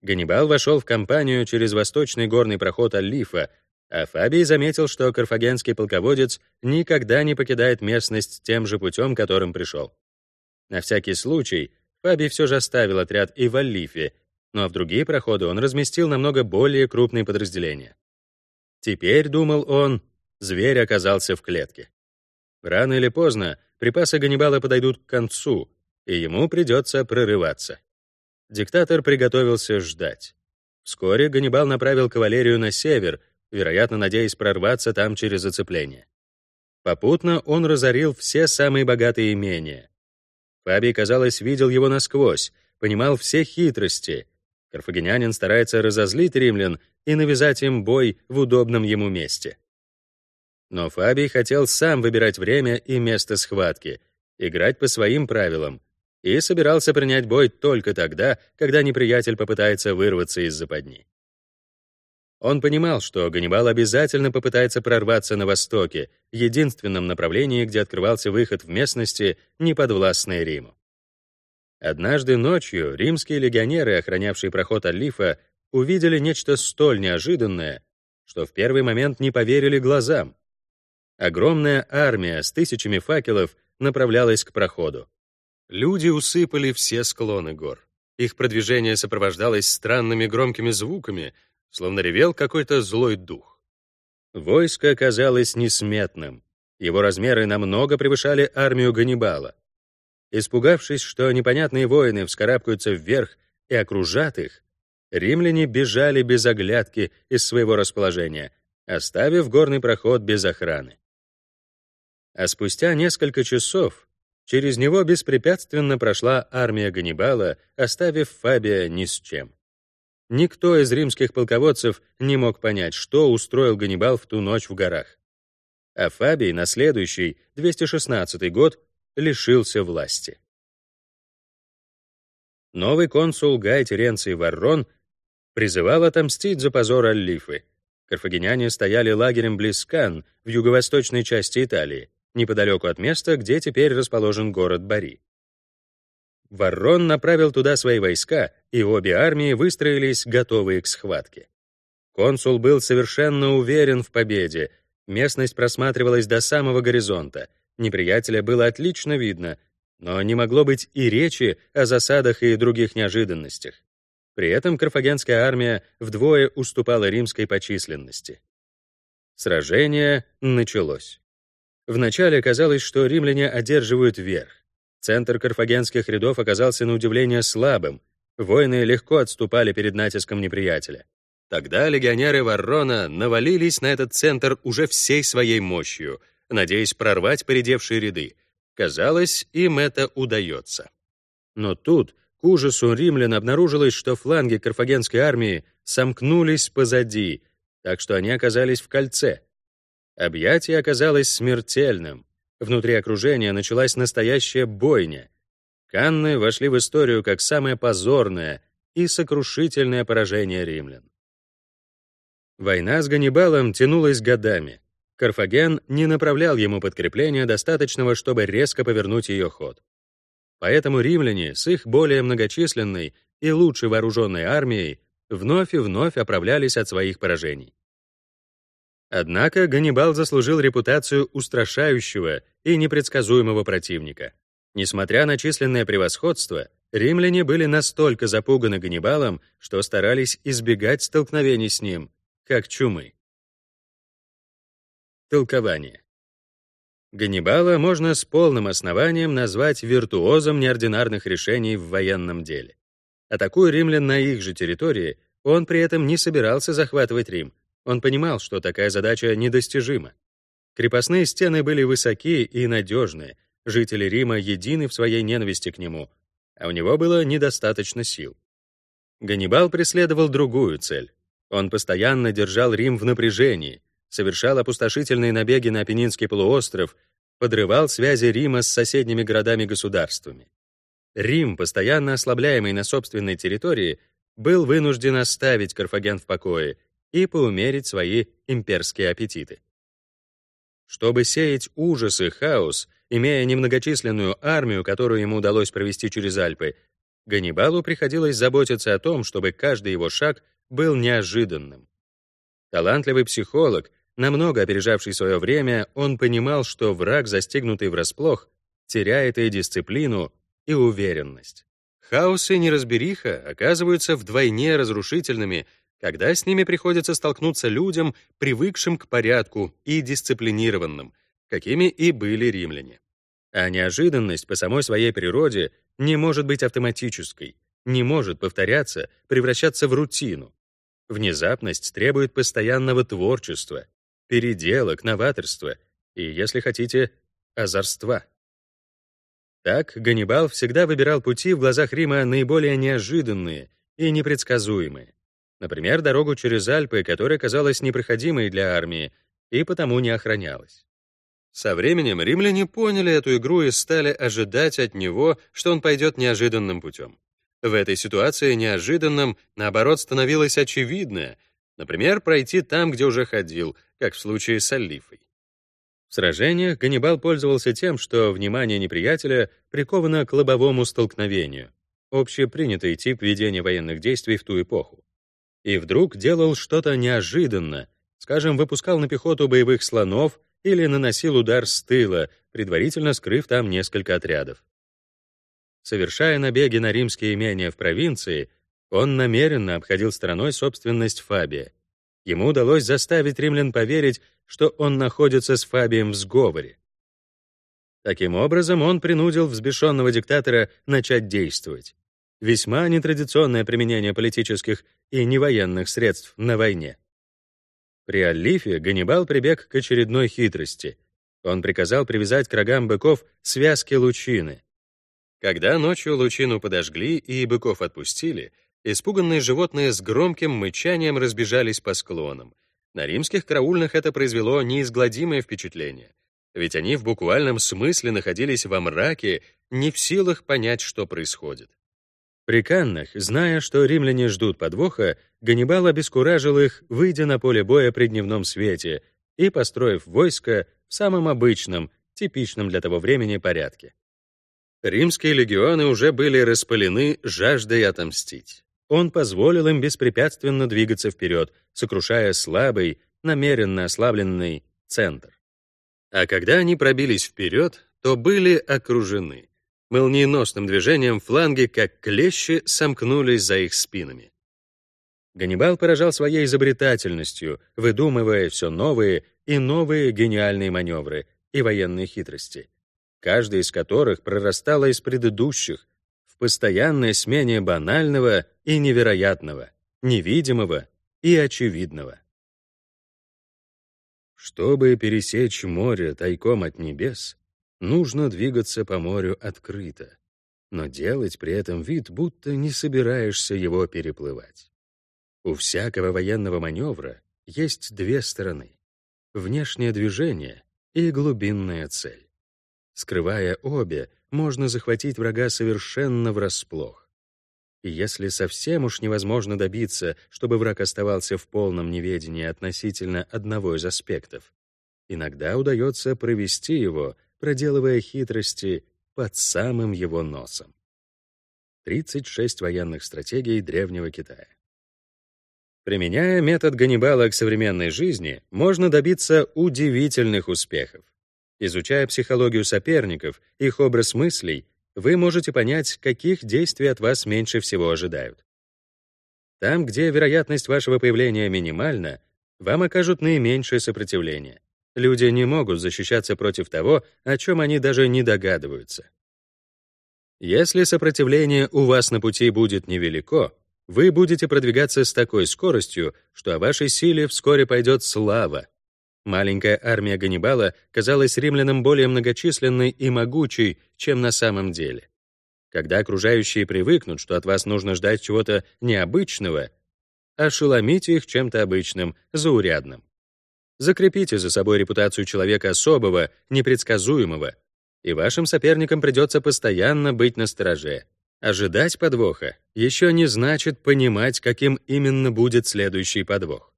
Ганнибал вошел в кампанию через восточный горный проход Аллифа, а Фабий заметил, что карфагенский полководец никогда не покидает местность тем же путем, которым пришел. На всякий случай Фабий все же оставил отряд и в Аллифе, но в другие проходы он разместил намного более крупные подразделения. Теперь, думал он, зверь оказался в клетке. Рано или поздно припасы Ганнибала подойдут к концу, и ему придется прорываться. Диктатор приготовился ждать. Вскоре Ганнибал направил кавалерию на север, вероятно, надеясь прорваться там через зацепление. Попутно он разорил все самые богатые имения. Фабий, казалось, видел его насквозь, понимал все хитрости. Карфагенянин старается разозлить римлян и навязать им бой в удобном ему месте. Но Фабий хотел сам выбирать время и место схватки, играть по своим правилам, и собирался принять бой только тогда, когда неприятель попытается вырваться из западни. Он понимал, что Ганнибал обязательно попытается прорваться на востоке, единственном направлении, где открывался выход в местности, неподвластной Риму. Однажды ночью римские легионеры, охранявшие проход Аллифа, увидели нечто столь неожиданное, что в первый момент не поверили глазам. Огромная армия с тысячами факелов направлялась к проходу. Люди усыпали все склоны гор. Их продвижение сопровождалось странными громкими звуками, словно ревел какой-то злой дух. Войско оказалось несметным. Его размеры намного превышали армию Ганнибала. Испугавшись, что непонятные воины вскарабкаются вверх и окружат их, римляне бежали без оглядки из своего расположения, оставив горный проход без охраны. А спустя несколько часов через него беспрепятственно прошла армия Ганнибала, оставив Фабия ни с чем. Никто из римских полководцев не мог понять, что устроил Ганнибал в ту ночь в горах. А Фабий на следующий, 216 год, лишился власти. Новый консул Гай Теренций Варрон призывал отомстить за позор Аллифы. Карфагеняне стояли лагерем близ Кан в юго-восточной части Италии, неподалеку от места, где теперь расположен город Бари. Варрон направил туда свои войска, и обе армии выстроились, готовые к схватке. Консул был совершенно уверен в победе, местность просматривалась до самого горизонта, неприятеля было отлично видно, но не могло быть и речи о засадах и других неожиданностях. При этом карфагенская армия вдвое уступала римской по численности. Сражение началось. Вначале казалось, что римляне одерживают верх. Центр карфагенских рядов оказался на удивление слабым, воины легко отступали перед натиском неприятеля. Тогда легионеры Варрона навалились на этот центр уже всей своей мощью, надеясь прорвать поредевшие ряды. Казалось, им это удается. Но тут, к ужасу римлян, обнаружилось, что фланги карфагенской армии сомкнулись позади, так что они оказались в кольце. Объятие оказалось смертельным. Внутри окружения началась настоящая бойня. Канны вошли в историю как самое позорное и сокрушительное поражение римлян. Война с Ганнибалом тянулась годами. Карфаген не направлял ему подкрепления достаточного, чтобы резко повернуть ее ход. Поэтому римляне с их более многочисленной и лучше вооруженной армией вновь и вновь оправлялись от своих поражений. Однако Ганнибал заслужил репутацию устрашающего и непредсказуемого противника. Несмотря на численное превосходство, римляне были настолько запуганы Ганнибалом, что старались избегать столкновений с ним, как чумы. Толкование. Ганнибала можно с полным основанием назвать виртуозом неординарных решений в военном деле. Атакуя римлян на их же территории, он при этом не собирался захватывать Рим. Он понимал, что такая задача недостижима. Крепостные стены были высокие и надежные, жители Рима едины в своей ненависти к нему, а у него было недостаточно сил. Ганнибал преследовал другую цель. Он постоянно держал Рим в напряжении, совершал опустошительные набеги на Апеннинский полуостров, подрывал связи Рима с соседними городами-государствами. Рим, постоянно ослабляемый на собственной территории, был вынужден оставить Карфаген в покое и поумерить свои имперские аппетиты. Чтобы сеять ужас и хаос, имея немногочисленную армию, которую ему удалось провести через Альпы, Ганнибалу приходилось заботиться о том, чтобы каждый его шаг был неожиданным. Талантливый психолог, намного опережавший свое время, он понимал, что враг, застигнутый врасплох, теряет и дисциплину, и уверенность. Хаос и неразбериха оказываются вдвойне разрушительными, когда с ними приходится столкнуться людям, привыкшим к порядку и дисциплинированным, какими и были римляне. А неожиданность по самой своей природе не может быть автоматической, не может повторяться, превращаться в рутину. Внезапность требует постоянного творчества, переделок, новаторства и, если хотите, озорства. Так Ганнибал всегда выбирал пути в глазах Рима наиболее неожиданные и непредсказуемые. Например, дорогу через Альпы, которая казалась непроходимой для армии и потому не охранялась. Со временем римляне поняли эту игру и стали ожидать от него, что он пойдет неожиданным путем. В этой ситуации неожиданным, наоборот, становилось очевидное, например, пройти там, где уже ходил, как в случае с Аллифой. В сражениях Ганнибал пользовался тем, что внимание неприятеля приковано к лобовому столкновению, общепринятый тип ведения военных действий в ту эпоху. И вдруг делал что-то неожиданно, скажем, выпускал на пехоту боевых слонов или наносил удар с тыла, предварительно скрыв там несколько отрядов. Совершая набеги на римские имения в провинции, он намеренно обходил стороной собственность Фабия. Ему удалось заставить римлян поверить, что он находится с Фабием в сговоре. Таким образом, он принудил взбешенного диктатора начать действовать. Весьма нетрадиционное применение политических и невоенных средств на войне. При Аллифе Ганнибал прибег к очередной хитрости. Он приказал привязать к рогам быков связки лучины, когда ночью лучину подожгли и быков отпустили, испуганные животные с громким мычанием разбежались по склонам. На римских караульных это произвело неизгладимое впечатление, ведь они в буквальном смысле находились во мраке, не в силах понять, что происходит. При Каннах, зная, что римляне ждут подвоха, Ганнибал обескуражил их, выйдя на поле боя при дневном свете и построив войско в самом обычном, типичном для того времени порядке. Римские легионы уже были распалены жаждой отомстить. Он позволил им беспрепятственно двигаться вперед, сокрушая слабый, намеренно ослабленный центр. А когда они пробились вперед, то были окружены. Молниеносным движением фланги, как клещи, сомкнулись за их спинами. Ганнибал поражал своей изобретательностью, выдумывая все новые и новые гениальные маневры и военные хитрости каждая из которых прорастала из предыдущих в постоянной смене банального и невероятного, невидимого и очевидного. Чтобы пересечь море тайком от небес, нужно двигаться по морю открыто, но делать при этом вид, будто не собираешься его переплывать. У всякого военного маневра есть две стороны — внешнее движение и глубинная цель. Скрывая обе, можно захватить врага совершенно врасплох. И если совсем уж невозможно добиться, чтобы враг оставался в полном неведении относительно одного из аспектов, иногда удается провести его, проделывая хитрости под самым его носом. 36 военных стратегий Древнего Китая. Применяя метод Ганнибала к современной жизни, можно добиться удивительных успехов. Изучая психологию соперников, их образ мыслей, вы можете понять, каких действий от вас меньше всего ожидают. Там, где вероятность вашего появления минимальна, вам окажут наименьшее сопротивление. Люди не могут защищаться против того, о чем они даже не догадываются. Если сопротивление у вас на пути будет невелико, вы будете продвигаться с такой скоростью, что о вашей силе вскоре пойдет слава. Маленькая армия Ганнибала казалась римлянам более многочисленной и могучей, чем на самом деле. Когда окружающие привыкнут, что от вас нужно ждать чего-то необычного, ошеломите их чем-то обычным, заурядным. Закрепите за собой репутацию человека особого, непредсказуемого, и вашим соперникам придется постоянно быть настороже. Ожидать подвоха еще не значит понимать, каким именно будет следующий подвох.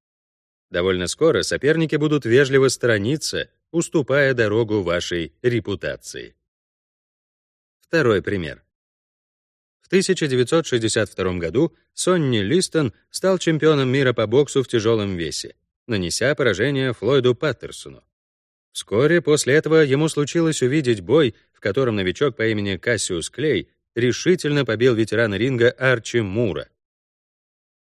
Довольно скоро соперники будут вежливо сторониться, уступая дорогу вашей репутации. Второй пример. В 1962 году Сонни Листон стал чемпионом мира по боксу в тяжелом весе, нанеся поражение Флойду Паттерсону. Вскоре после этого ему случилось увидеть бой, в котором новичок по имени Кассиус Клей решительно побил ветерана ринга Арчи Мура.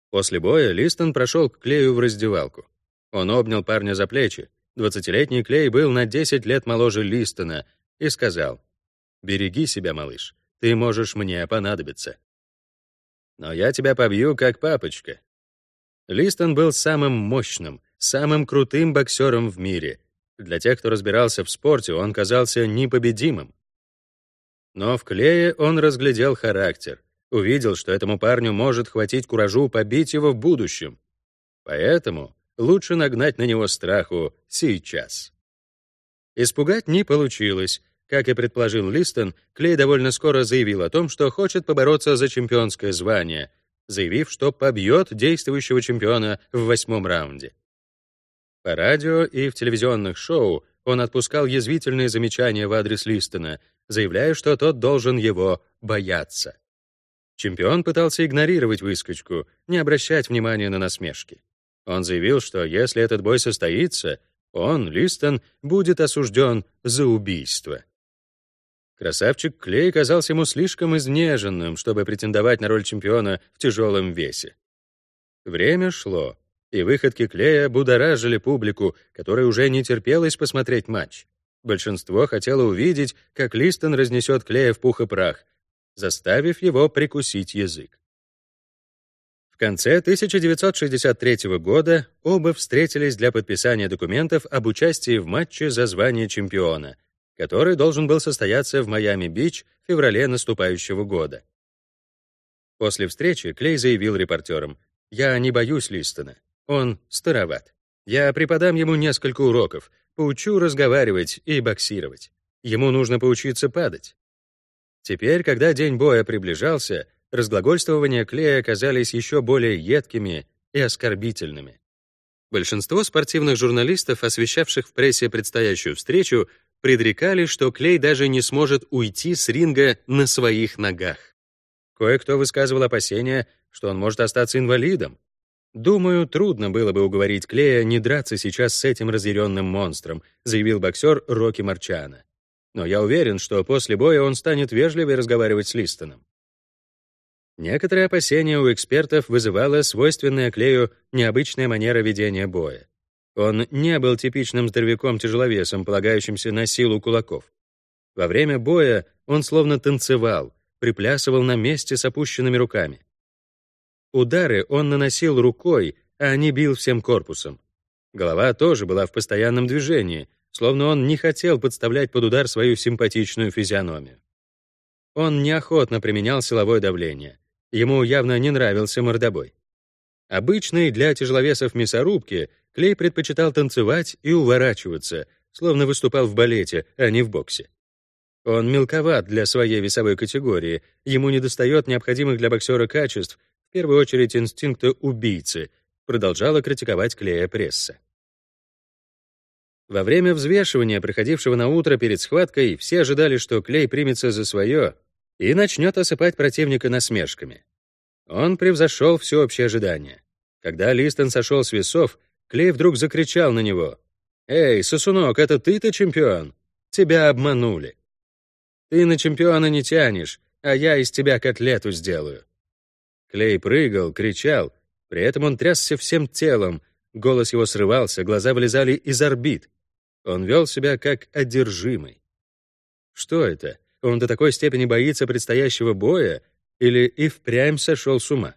После боя Листон прошел к Клею в раздевалку. Он обнял парня за плечи. Двадцатилетний Клей был на 10 лет моложе Листона и сказал, «Береги себя, малыш, ты можешь мне понадобиться». «Но я тебя побью, как папочка». Листон был самым мощным, самым крутым боксером в мире. Для тех, кто разбирался в спорте, он казался непобедимым. Но в Клее он разглядел характер, увидел, что этому парню может хватить куражу побить его в будущем. Поэтому лучше нагнать на него страху сейчас. Испугать не получилось. Как и предположил Листон, Клей довольно скоро заявил о том, что хочет побороться за чемпионское звание, заявив, что побьет действующего чемпиона в восьмом раунде. По радио и в телевизионных шоу он отпускал язвительные замечания в адрес Листона, заявляя, что тот должен его бояться. Чемпион пытался игнорировать выскочку, не обращать внимания на насмешки. Он заявил, что если этот бой состоится, он, Листон, будет осужден за убийство. Красавчик Клей казался ему слишком изнеженным, чтобы претендовать на роль чемпиона в тяжелом весе. Время шло, и выходки Клея будоражили публику, которая уже не терпелась посмотреть матч. Большинство хотело увидеть, как Листон разнесет Клея в пух и прах, заставив его прикусить язык. В конце 1963 года оба встретились для подписания документов об участии в матче за звание чемпиона, который должен был состояться в Майами-Бич в феврале наступающего года. После встречи Клей заявил репортерам, «Я не боюсь Листона. Он староват. Я преподам ему несколько уроков, Поучу разговаривать и боксировать. Ему нужно поучиться падать. Теперь, когда день боя приближался, разглагольствования Клея оказались еще более едкими и оскорбительными. Большинство спортивных журналистов, освещавших в прессе предстоящую встречу, предрекали, что Клей даже не сможет уйти с ринга на своих ногах. Кое-кто высказывал опасения, что он может остаться инвалидом, «Думаю, трудно было бы уговорить Клея не драться сейчас с этим разъяренным монстром», заявил боксер Рокки Марчана. «Но я уверен, что после боя он станет вежливее разговаривать с Листоном». Некоторые опасения у экспертов вызывала свойственная Клею необычная манера ведения боя. Он не был типичным здоровяком-тяжеловесом, полагающимся на силу кулаков. Во время боя он словно танцевал, приплясывал на месте с опущенными руками. Удары он наносил рукой, а не бил всем корпусом. Голова тоже была в постоянном движении, словно он не хотел подставлять под удар свою симпатичную физиономию. Он неохотно применял силовое давление. Ему явно не нравился мордобой. Обычный для тяжеловесов мясорубки Клей предпочитал танцевать и уворачиваться, словно выступал в балете, а не в боксе. Он мелковат для своей весовой категории, ему недостает необходимых для боксера качеств, в первую очередь инстинкта убийцы, продолжала критиковать Клея пресса. Во время взвешивания, проходившего на утро перед схваткой, все ожидали, что Клей примется за свое и начнет осыпать противника насмешками. Он превзошел всеобщее ожидание. Когда Листон сошел с весов, Клей вдруг закричал на него. «Эй, сосунок, это ты-то чемпион? Тебя обманули. Ты на чемпиона не тянешь, а я из тебя котлету сделаю». Клей прыгал, кричал, при этом он трясся всем телом, голос его срывался, глаза вылезали из орбит. Он вел себя как одержимый. Что это? Он до такой степени боится предстоящего боя или и впрямь сошел с ума?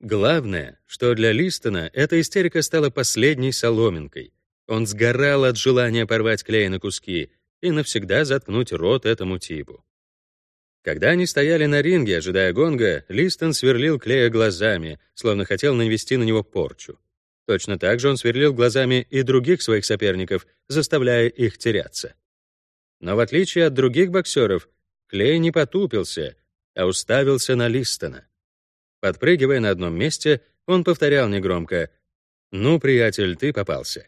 Главное, что для Листона эта истерика стала последней соломинкой. Он сгорал от желания порвать клей на куски и навсегда заткнуть рот этому типу. Когда они стояли на ринге, ожидая гонга, Листон сверлил Клея глазами, словно хотел навести на него порчу. Точно так же он сверлил глазами и других своих соперников, заставляя их теряться. Но в отличие от других боксеров, Клей не потупился, а уставился на Листона. Подпрыгивая на одном месте, он повторял негромко «Ну, приятель, ты попался».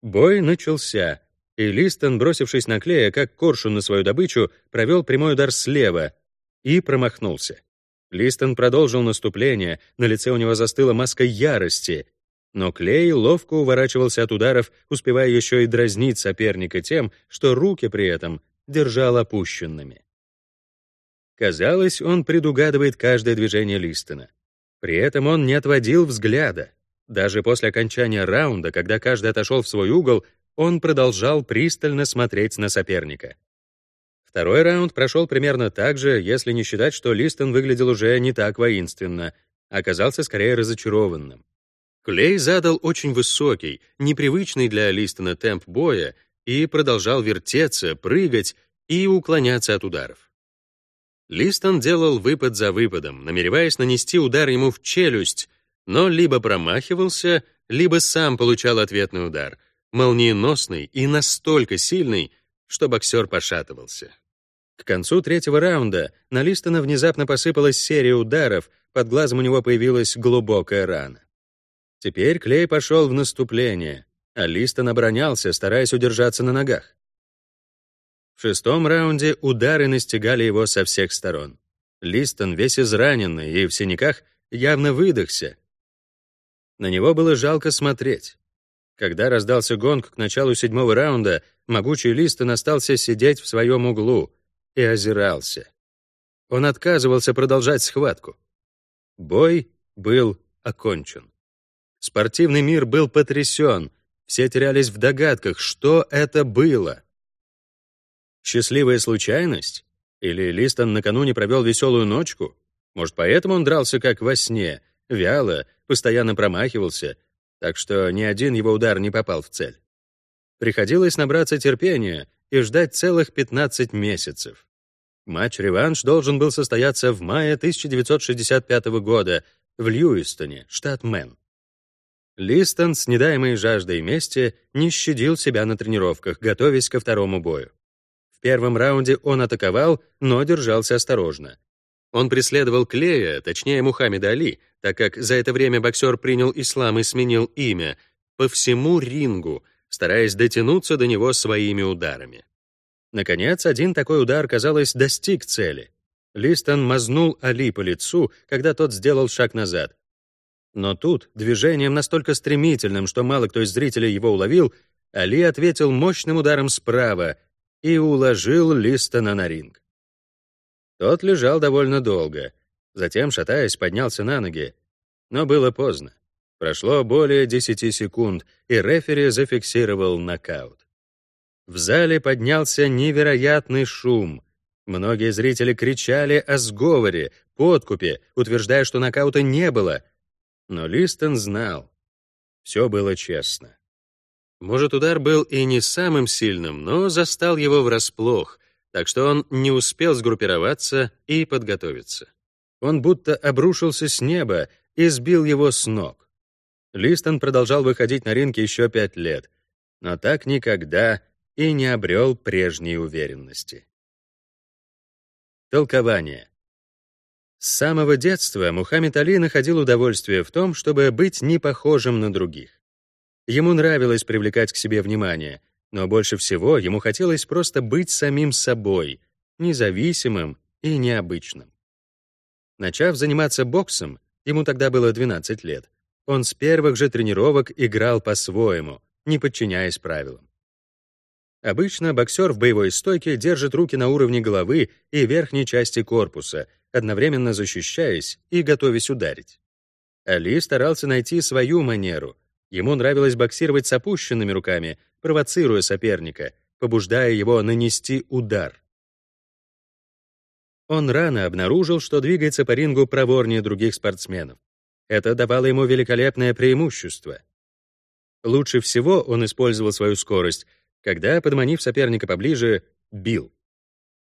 Бой начался, и Листон, бросившись на Клея, как коршун на свою добычу, провел прямой удар слева и промахнулся. Листон продолжил наступление, на лице у него застыла маска ярости, но Клей ловко уворачивался от ударов, успевая еще и дразнить соперника тем, что руки при этом держал опущенными. Казалось, он предугадывает каждое движение Листона. При этом он не отводил взгляда. Даже после окончания раунда, когда каждый отошел в свой угол, он продолжал пристально смотреть на соперника. Второй раунд прошел примерно так же, если не считать, что Листон выглядел уже не так воинственно, оказался скорее разочарованным. Клей задал очень высокий, непривычный для Листона темп боя и продолжал вертеться, прыгать и уклоняться от ударов. Листон делал выпад за выпадом, намереваясь нанести удар ему в челюсть, но либо промахивался, либо сам получал ответный удар, молниеносный и настолько сильный, что боксер пошатывался. К концу третьего раунда на Листона внезапно посыпалась серия ударов, под глазом у него появилась глубокая рана. Теперь Клей пошел в наступление, а Листон оборонялся, стараясь удержаться на ногах. В шестом раунде удары настигали его со всех сторон. Листон, весь израненный и в синяках, явно выдохся. На него было жалко смотреть. Когда раздался гонг к началу седьмого раунда, могучий Листон остался сидеть в своем углу и озирался. Он отказывался продолжать схватку. Бой был окончен. Спортивный мир был потрясен, все терялись в догадках, что это было. Счастливая случайность? Или Листон накануне провел веселую ночку? Может, поэтому он дрался как во сне, вяло, постоянно промахивался, так что ни один его удар не попал в цель. Приходилось набраться терпения и ждать целых 15 месяцев. Матч-реванш должен был состояться в мае 1965 года в Льюистоне, штат Мэн. Листон с недаемой жаждой мести не щадил себя на тренировках, готовясь ко второму бою. В первом раунде он атаковал, но держался осторожно. Он преследовал Клея, точнее Мухаммеда Али, так как за это время боксер принял ислам и сменил имя, по всему рингу, стараясь дотянуться до него своими ударами. Наконец, один такой удар, казалось, достиг цели. Листон мазнул Али по лицу, когда тот сделал шаг назад. Но тут, движением настолько стремительным, что мало кто из зрителей его уловил, Али ответил мощным ударом справа и уложил Листона на ринг. Тот лежал довольно долго, затем, шатаясь, поднялся на ноги. Но было поздно. Прошло более 10 секунд, и рефери зафиксировал нокаут. В зале поднялся невероятный шум. Многие зрители кричали о сговоре, подкупе, утверждая, что нокаута не было — но Листон знал. Все было честно. Может, удар был и не самым сильным, но застал его врасплох, так что он не успел сгруппироваться и подготовиться. Он будто обрушился с неба и сбил его с ног. Листон продолжал выходить на ринг еще пять лет, но так никогда и не обрел прежней уверенности. Толкование. С самого детства Мухаммед Али находил удовольствие в том, чтобы быть не похожим на других. Ему нравилось привлекать к себе внимание, но больше всего ему хотелось просто быть самим собой, независимым и необычным. Начав заниматься боксом, ему тогда было 12 лет, он с первых же тренировок играл по-своему, не подчиняясь правилам. Обычно боксер в боевой стойке держит руки на уровне головы и верхней части корпуса, одновременно защищаясь и готовясь ударить. Али старался найти свою манеру. Ему нравилось боксировать с опущенными руками, провоцируя соперника, побуждая его нанести удар. Он рано обнаружил, что двигается по рингу проворнее других спортсменов. Это давало ему великолепное преимущество. Лучше всего он использовал свою скорость, когда, подманив соперника поближе, бил.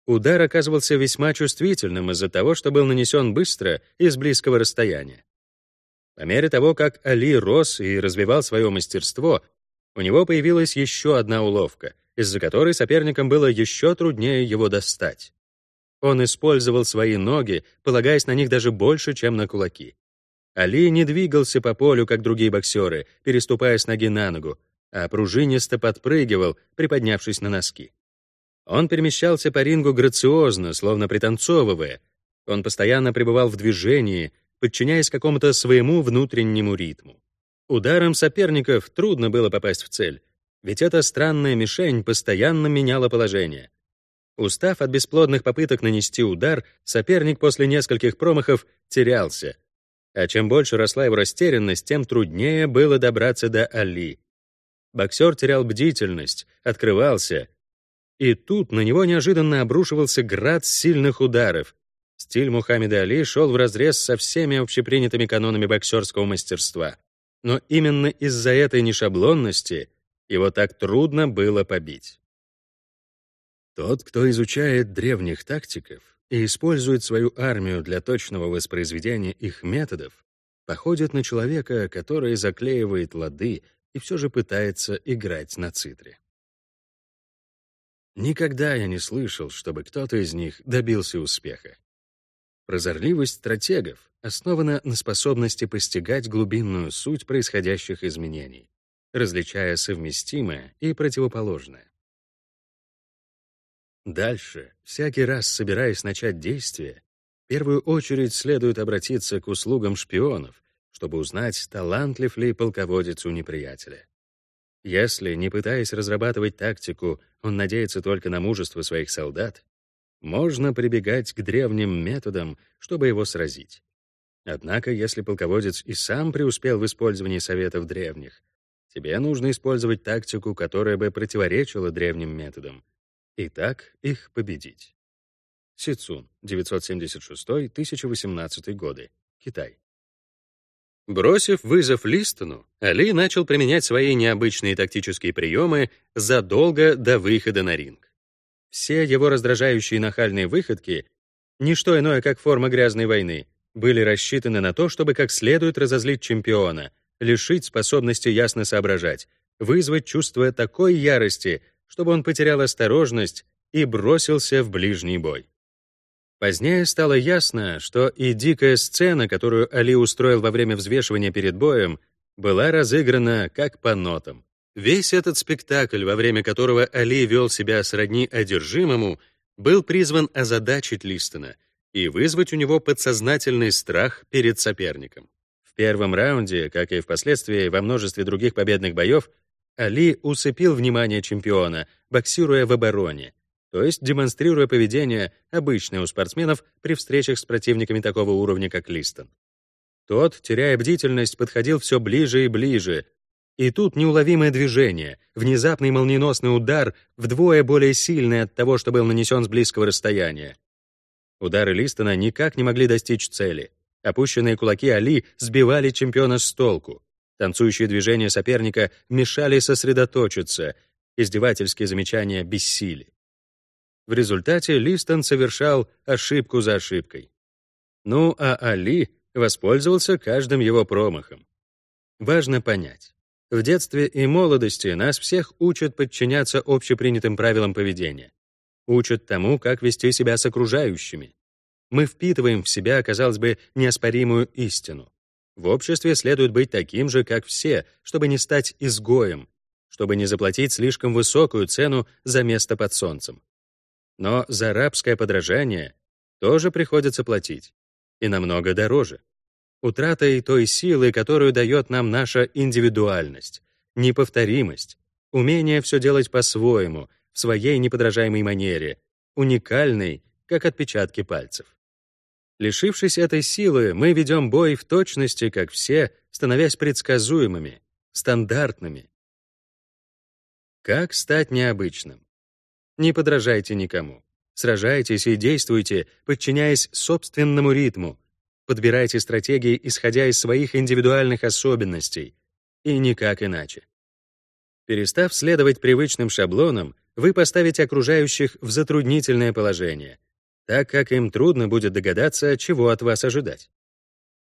Удар оказывался весьма чувствительным из-за того, что был нанесен быстро и с близкого расстояния. По мере того, как Али рос и развивал свое мастерство, у него появилась еще одна уловка, из-за которой соперникам было еще труднее его достать. Он использовал свои ноги, полагаясь на них даже больше, чем на кулаки. Али не двигался по полю, как другие боксеры, переступая с ноги на ногу, а пружинисто подпрыгивал, приподнявшись на носки. Он перемещался по рингу грациозно, словно пританцовывая. Он постоянно пребывал в движении, подчиняясь какому-то своему внутреннему ритму. Ударом соперников трудно было попасть в цель, ведь эта странная мишень постоянно меняла положение. Устав от бесплодных попыток нанести удар, соперник после нескольких промахов терялся, а чем больше росла его растерянность, тем труднее было добраться до Али. Боксер терял бдительность, открывался. И тут на него неожиданно обрушивался град сильных ударов. Стиль Мухаммеда Али шел вразрез со всеми общепринятыми канонами боксерского мастерства. Но именно из-за этой нешаблонности его так трудно было побить. Тот, кто изучает древних тактиков, и использует свою армию для точного воспроизведения их методов, походит на человека, который заклеивает лады и все же пытается играть на цитре. Никогда я не слышал, чтобы кто-то из них добился успеха. Прозорливость стратегов основана на способности постигать глубинную суть происходящих изменений, различая совместимое и противоположное. Дальше, всякий раз собираясь начать действие, в первую очередь следует обратиться к услугам шпионов, чтобы узнать, талантлив ли полководец у неприятеля. Если, не пытаясь разрабатывать тактику, он надеется только на мужество своих солдат, можно прибегать к древним методам, чтобы его сразить. Однако, если полководец и сам преуспел в использовании советов древних, тебе нужно использовать тактику, которая бы противоречила древним методам, и так их победить. Сицун, 976-1018 годы, Китай. Бросив вызов Листону, Али начал применять свои необычные тактические приемы задолго до выхода на ринг. Все его раздражающие нахальные выходки, не что иное, как форма грязной войны, были рассчитаны на то, чтобы как следует разозлить чемпиона, лишить способности ясно соображать, вызвать чувство такой ярости, чтобы он потерял осторожность и бросился в ближний бой. Позднее стало ясно, что и дикая сцена, которую Али устроил во время взвешивания перед боем, была разыграна как по нотам. Весь этот спектакль, во время которого Али вел себя сродни одержимому, был призван озадачить Листона и вызвать у него подсознательный страх перед соперником. В первом раунде, как и впоследствии во множестве других победных боев, Али усыпил внимание чемпиона, боксируя в обороне, то есть демонстрируя поведение, обычное у спортсменов при встречах с противниками такого уровня, как Листон. Тот, теряя бдительность, подходил все ближе и ближе, и тут неуловимое движение, внезапный молниеносный удар, вдвое более сильный от того, что был нанесен с близкого расстояния. Удары Листона никак не могли достичь цели. Опущенные кулаки Али сбивали чемпиона с толку. Танцующие движения соперника мешали сосредоточиться, издевательские замечания бессили. В результате Листон совершал ошибку за ошибкой. Ну а Али воспользовался каждым его промахом. Важно понять. В детстве и молодости нас всех учат подчиняться общепринятым правилам поведения. Учат тому, как вести себя с окружающими. Мы впитываем в себя, казалось бы, неоспоримую истину. В обществе следует быть таким же, как все, чтобы не стать изгоем, чтобы не заплатить слишком высокую цену за место под солнцем. Но за рабское подражание тоже приходится платить, и намного дороже. Утратой той силы, которую дает нам наша индивидуальность, неповторимость, умение все делать по-своему, в своей неподражаемой манере, уникальной, как отпечатки пальцев. Лишившись этой силы, мы ведем бой в точности, как все, становясь предсказуемыми, стандартными. Как стать необычным? Не подражайте никому. Сражайтесь и действуйте, подчиняясь собственному ритму. Подбирайте стратегии, исходя из своих индивидуальных особенностей. И никак иначе. Перестав следовать привычным шаблонам, вы поставите окружающих в затруднительное положение, так как им трудно будет догадаться, чего от вас ожидать.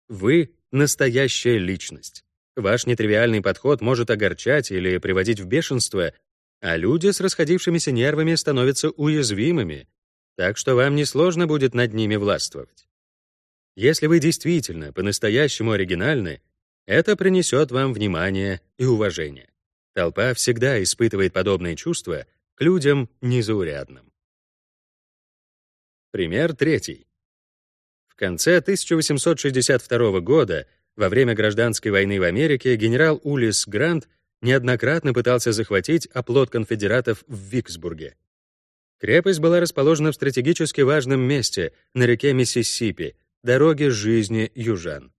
Вы — настоящая личность. Ваш нетривиальный подход может огорчать или приводить в бешенство, а люди с расходившимися нервами становятся уязвимыми, так что вам несложно будет над ними властвовать. Если вы действительно по-настоящему оригинальны, это принесет вам внимание и уважение. Толпа всегда испытывает подобные чувства к людям незаурядным. Пример третий. В конце 1862 года, во время гражданской войны в Америке, генерал Улис Грант неоднократно пытался захватить оплот конфедератов в Виксбурге. Крепость была расположена в стратегически важном месте на реке Миссисипи, дороге жизни южан.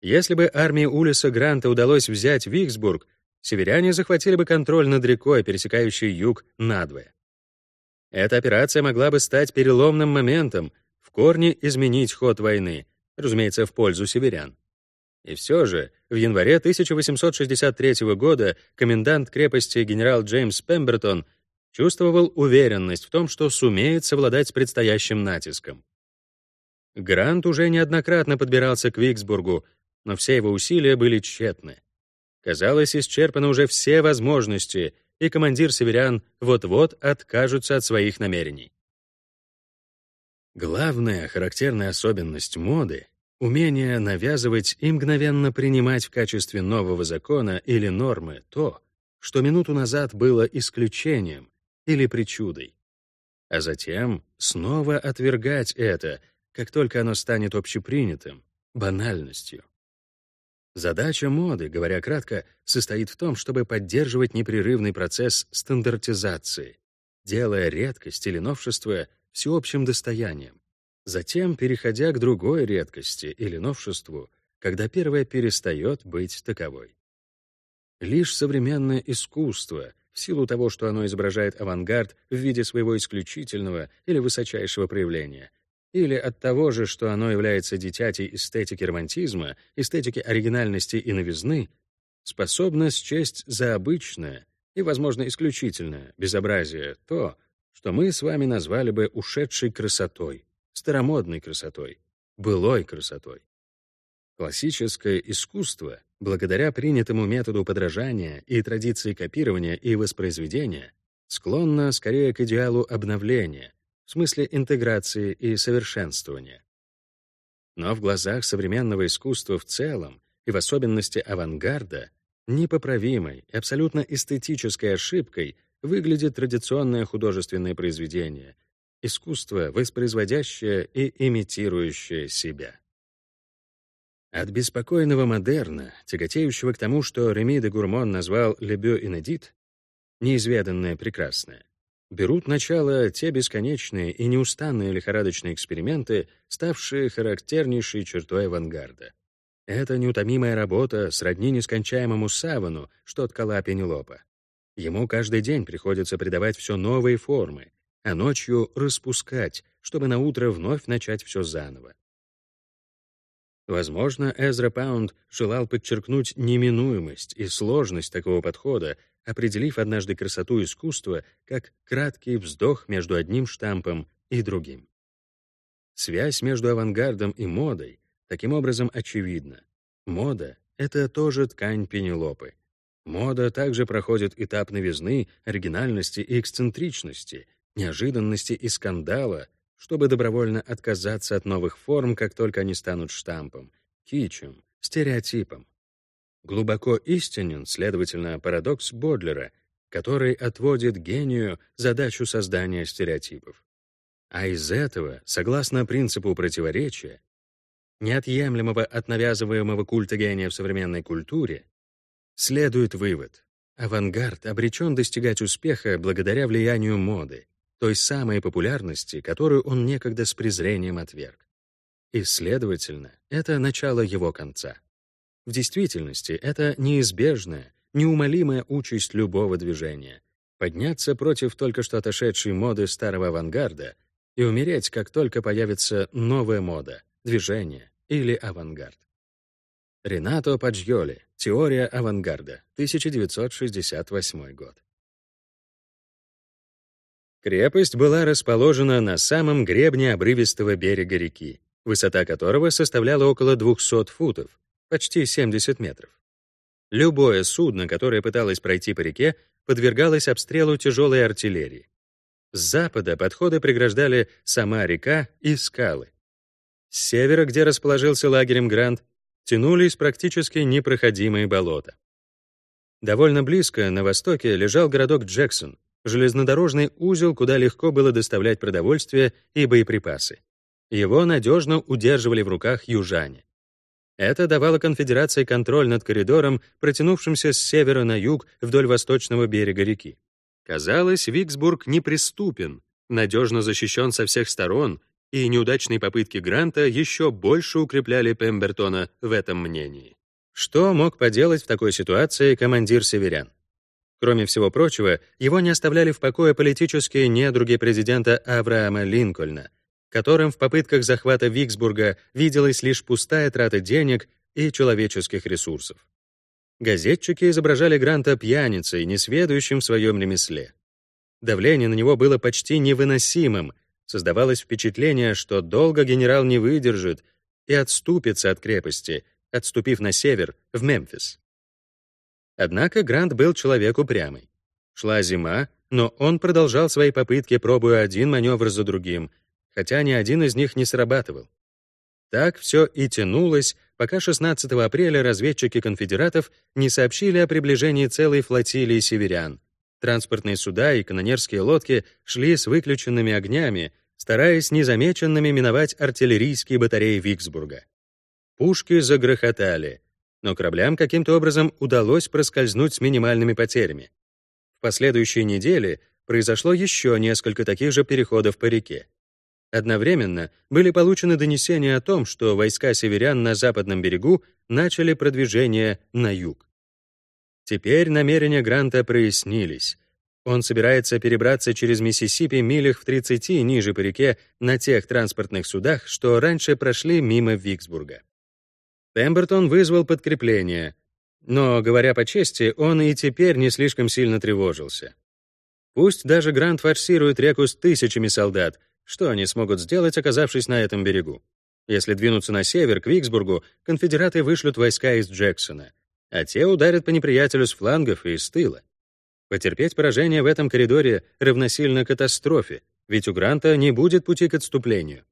Если бы армии Улиса Гранта удалось взять Виксбург, северяне захватили бы контроль над рекой, пересекающей юг, надвое. Эта операция могла бы стать переломным моментом, в корне изменить ход войны, разумеется, в пользу северян. И все же, в январе 1863 года комендант крепости генерал Джеймс Пембертон чувствовал уверенность в том, что сумеет совладать с предстоящим натиском. Грант уже неоднократно подбирался к Виксбургу, но все его усилия были тщетны. Казалось, исчерпаны уже все возможности, и командир северян вот-вот откажутся от своих намерений. Главная характерная особенность моды — умение навязывать и мгновенно принимать в качестве нового закона или нормы то, что минуту назад было исключением или причудой, а затем снова отвергать это, как только оно станет общепринятым, банальностью. Задача моды, говоря кратко, состоит в том, чтобы поддерживать непрерывный процесс стандартизации, делая редкость или новшество всеобщим достоянием, затем переходя к другой редкости или новшеству, когда первое перестает быть таковой. Лишь современное искусство, в силу того, что оно изображает авангард в виде своего исключительного или высочайшего проявления — или от того же, что оно является дитятей эстетики романтизма, эстетики оригинальности и новизны, способно счесть за обычное и, возможно, исключительное безобразие то, что мы с вами назвали бы ушедшей красотой, старомодной красотой, былой красотой. Классическое искусство, благодаря принятому методу подражания и традиции копирования и воспроизведения, склонно скорее к идеалу обновления, в смысле интеграции и совершенствования. Но в глазах современного искусства в целом, и в особенности авангарда, непоправимой и абсолютно эстетической ошибкой выглядит традиционное художественное произведение, искусство, воспроизводящее и имитирующее себя. От беспокойного модерна, тяготеющего к тому, что Реми де Гурмон назвал «лебё инедит», неизведанное прекрасное, берут начало те бесконечные и неустанные лихорадочные эксперименты, ставшие характернейшей чертой авангарда. Это неутомимая работа сродни нескончаемому савану, что ткала Пенелопа. Ему каждый день приходится придавать все новые формы, а ночью распускать, чтобы на утро вновь начать все заново. Возможно, Эзра Паунд желал подчеркнуть неминуемость и сложность такого подхода, определив однажды красоту искусства как краткий вздох между одним штампом и другим. Связь между авангардом и модой таким образом очевидна. Мода — это тоже ткань Пенелопы. Мода также проходит этап новизны, оригинальности и эксцентричности, неожиданности и скандала, чтобы добровольно отказаться от новых форм, как только они станут штампом, кичем, стереотипам. Глубоко истинен, следовательно, парадокс Бодлера, который отводит гению задачу создания стереотипов. А из этого, согласно принципу противоречия, неотъемлемого от навязываемого культа гения в современной культуре, следует вывод. Авангард обречен достигать успеха благодаря влиянию моды, той самой популярности, которую он некогда с презрением отверг. И, следовательно, это начало его конца. В действительности это неизбежная, неумолимая участь любого движения — подняться против только что отошедшей моды старого авангарда и умереть, как только появится новая мода, движение или авангард. Ренато Паджьоли. Теория авангарда. 1968 год. Крепость была расположена на самом гребне обрывистого берега реки, высота которого составляла около 200 футов, почти 70 метров. Любое судно, которое пыталось пройти по реке, подвергалось обстрелу тяжелой артиллерии. С запада подходы преграждали сама река и скалы. С севера, где расположился лагерем Грант, тянулись практически непроходимые болота. Довольно близко, на востоке, лежал городок Джексон, железнодорожный узел, куда легко было доставлять продовольствие и боеприпасы. Его надежно удерживали в руках южане. Это давало конфедерации контроль над коридором, протянувшимся с севера на юг вдоль восточного берега реки. Казалось, Виксбург неприступен, надежно защищен со всех сторон, и неудачные попытки Гранта еще больше укрепляли Пембертона в этом мнении. Что мог поделать в такой ситуации командир северян? Кроме всего прочего, его не оставляли в покое политические недруги президента Авраама Линкольна, которым в попытках захвата Виксбурга виделась лишь пустая трата денег и человеческих ресурсов. Газетчики изображали Гранта пьяницей, несведущим в своем ремесле. Давление на него было почти невыносимым, создавалось впечатление, что долго генерал не выдержит и отступится от крепости, отступив на север, в Мемфис. Однако Грант был человек упрямый. Шла зима, но он продолжал свои попытки, пробуя один маневр за другим, хотя ни один из них не срабатывал. Так все и тянулось, пока 16 апреля разведчики конфедератов не сообщили о приближении целой флотилии северян. Транспортные суда и канонерские лодки шли с выключенными огнями, стараясь незамеченными миновать артиллерийские батареи Виксбурга. Пушки загрохотали, но кораблям каким-то образом удалось проскользнуть с минимальными потерями. В последующие недели произошло еще несколько таких же переходов по реке. Одновременно были получены донесения о том, что войска северян на западном берегу начали продвижение на юг. Теперь намерения Гранта прояснились. Он собирается перебраться через Миссисипи милях в 30 ниже по реке на тех транспортных судах, что раньше прошли мимо Виксбурга. Пембертон вызвал подкрепление, но, говоря по чести, он и теперь не слишком сильно тревожился. Пусть даже Грант форсирует реку с тысячами солдат — что они смогут сделать, оказавшись на этом берегу? Если двинуться на север, к Виксбургу, конфедераты вышлют войска из Джексона, а те ударят по неприятелю с флангов и из тыла. Потерпеть поражение в этом коридоре равносильно катастрофе, ведь у Гранта не будет пути к отступлению.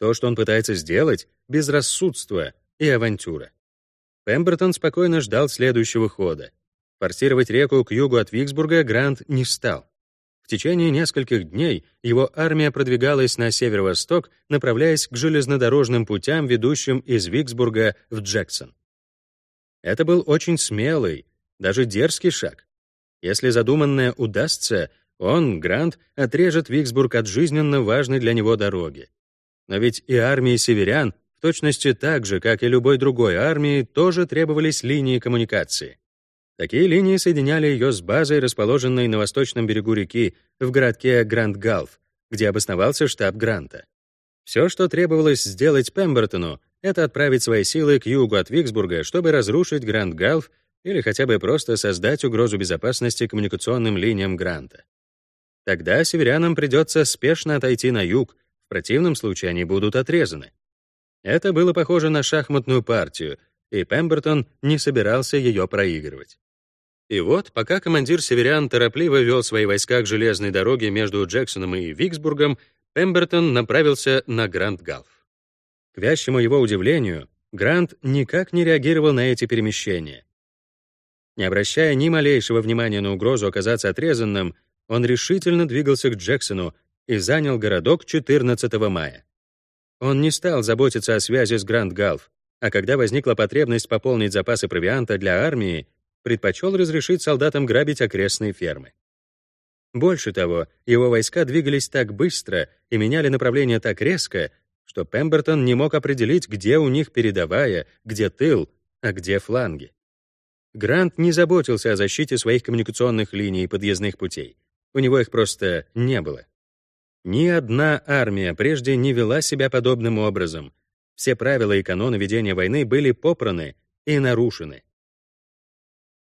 То, что он пытается сделать — безрассудство и авантюра. Пембертон спокойно ждал следующего хода. Форсировать реку к югу от Виксбурга Грант не стал. В течение нескольких дней его армия продвигалась на северо-восток, направляясь к железнодорожным путям, ведущим из Виксбурга в Джексон. Это был очень смелый, даже дерзкий шаг. Если задуманное удастся, он, Грант, отрежет Виксбург от жизненно важной для него дороги. Но ведь и армии северян, точности так же, как и любой другой армии, тоже требовались линии коммуникации. Такие линии соединяли ее с базой, расположенной на восточном берегу реки, в городке Гранд-Галф, где обосновался штаб Гранта. Все, что требовалось сделать Пембертону, это отправить свои силы к югу от Виксбурга, чтобы разрушить Гранд-Галф или хотя бы просто создать угрозу безопасности коммуникационным линиям Гранта. Тогда северянам придется спешно отойти на юг, в противном случае они будут отрезаны. Это было похоже на шахматную партию, и Пембертон не собирался ее проигрывать. И вот, пока командир северян торопливо вел свои войска к железной дороге между Джексоном и Виксбургом, Пембертон направился на Гранд-Галф. К вящему его удивлению, Грант никак не реагировал на эти перемещения. Не обращая ни малейшего внимания на угрозу оказаться отрезанным, он решительно двигался к Джексону и занял городок 14 мая. Он не стал заботиться о связи с Гранд Галф, а когда возникла потребность пополнить запасы провианта для армии, предпочел разрешить солдатам грабить окрестные фермы. Больше того, его войска двигались так быстро и меняли направление так резко, что Пембертон не мог определить, где у них передовая, где тыл, а где фланги. Грант не заботился о защите своих коммуникационных линий и подъездных путей. У него их просто не было. Ни одна армия прежде не вела себя подобным образом. Все правила и каноны ведения войны были попраны и нарушены.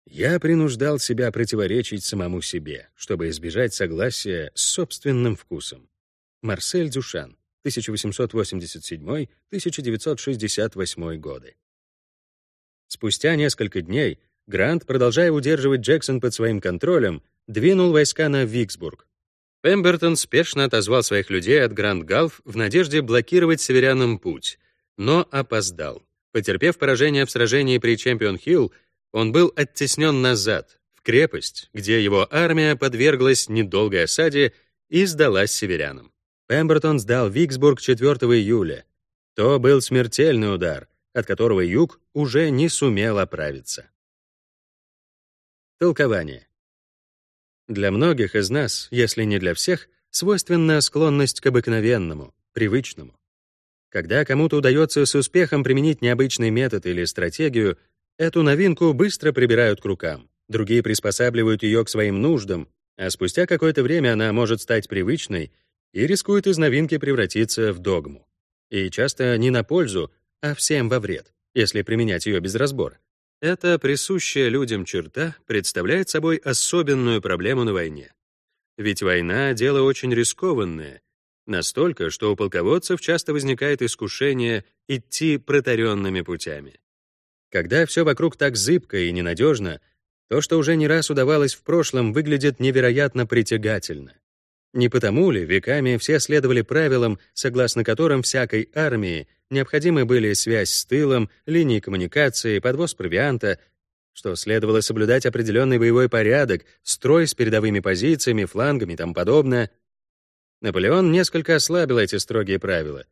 Я принуждал себя противоречить самому себе, чтобы избежать согласия с собственным вкусом. Марсель Дюшан, 1887-1968 годы. Спустя несколько дней Грант, продолжая удерживать Джексон под своим контролем, двинул войска на Виксбург. Пембертон спешно отозвал своих людей от Гранд-Галф в надежде блокировать северянам путь, но опоздал. Потерпев поражение в сражении при Чемпион-Хилл, он был оттеснен назад, в крепость, где его армия подверглась недолгой осаде и сдалась северянам. Пембертон сдал Виксбург 4 июля. То был смертельный удар, от которого юг уже не сумел оправиться. Толкование. Для многих из нас, если не для всех, свойственна склонность к обыкновенному, привычному. Когда кому-то удается с успехом применить необычный метод или стратегию, Эту новинку быстро прибирают к рукам, другие приспосабливают ее к своим нуждам, а спустя какое-то время она может стать привычной и рискует из новинки превратиться в догму. И часто не на пользу, а всем во вред, если применять ее без разбора. Эта присущая людям черта представляет собой особенную проблему на войне. Ведь война — дело очень рискованное, настолько, что у полководцев часто возникает искушение идти протаренными путями. Когда все вокруг так зыбко и ненадежно, то, что уже не раз удавалось в прошлом, выглядит невероятно притягательно. Не потому ли веками все следовали правилам, согласно которым всякой армии необходимы были связь с тылом, линии коммуникации, подвоз провианта, что следовало соблюдать определенный боевой порядок, строй с передовыми позициями, флангами и тому подобное. Наполеон несколько ослабил эти строгие правила,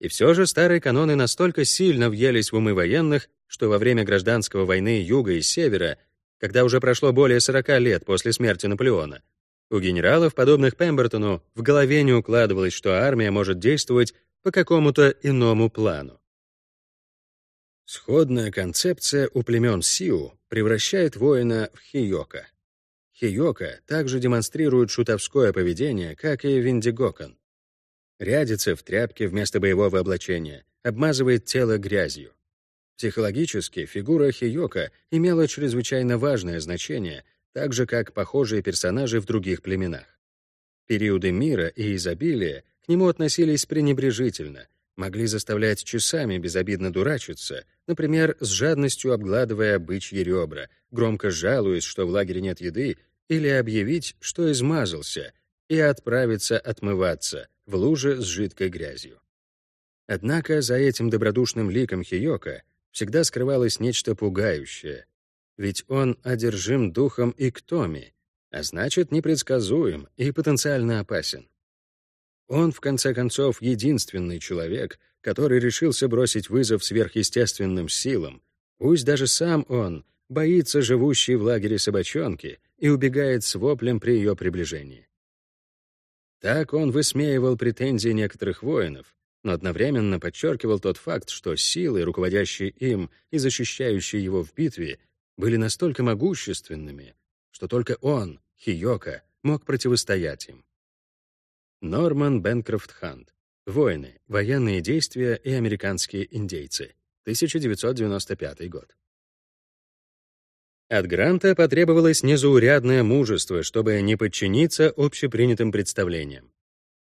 и все же старые каноны настолько сильно въелись в умы военных, что во время гражданской войны Юга и Севера, когда уже прошло более 40 лет после смерти Наполеона, у генералов, подобных Пембертону, в голове не укладывалось, что армия может действовать по какому-то иному плану. Сходная концепция у племен Сиу превращает воина в хиёка. Хиёка также демонстрирует шутовское поведение, как и Виндигокон. Рядится в тряпке вместо боевого облачения, обмазывает тело грязью. Психологически фигура Хиёка имела чрезвычайно важное значение, так же как похожие персонажи в других племенах. Периоды мира и изобилия нему относились пренебрежительно, могли заставлять часами безобидно дурачиться, например, с жадностью обгладывая бычьи ребра, громко жалуясь, что в лагере нет еды, или объявить, что измазался, и отправиться отмываться в луже с жидкой грязью. Однако за этим добродушным ликом Хиёка всегда скрывалось нечто пугающее, ведь он одержим духом Иктоми, а значит, непредсказуем и потенциально опасен. Он, в конце концов, единственный человек, который решился бросить вызов сверхъестественным силам, пусть даже сам он боится живущей в лагере собачонки и убегает с воплем при ее приближении. Так он высмеивал претензии некоторых воинов, но одновременно подчеркивал тот факт, что силы, руководящие им и защищающие его в битве, были настолько могущественными, что только он, Хиёка, мог противостоять им. Норман Бенкрофт Хант. Войны, военные действия и американские индейцы. 1995 год. От Гранта потребовалось незаурядное мужество, чтобы не подчиниться общепринятым представлениям.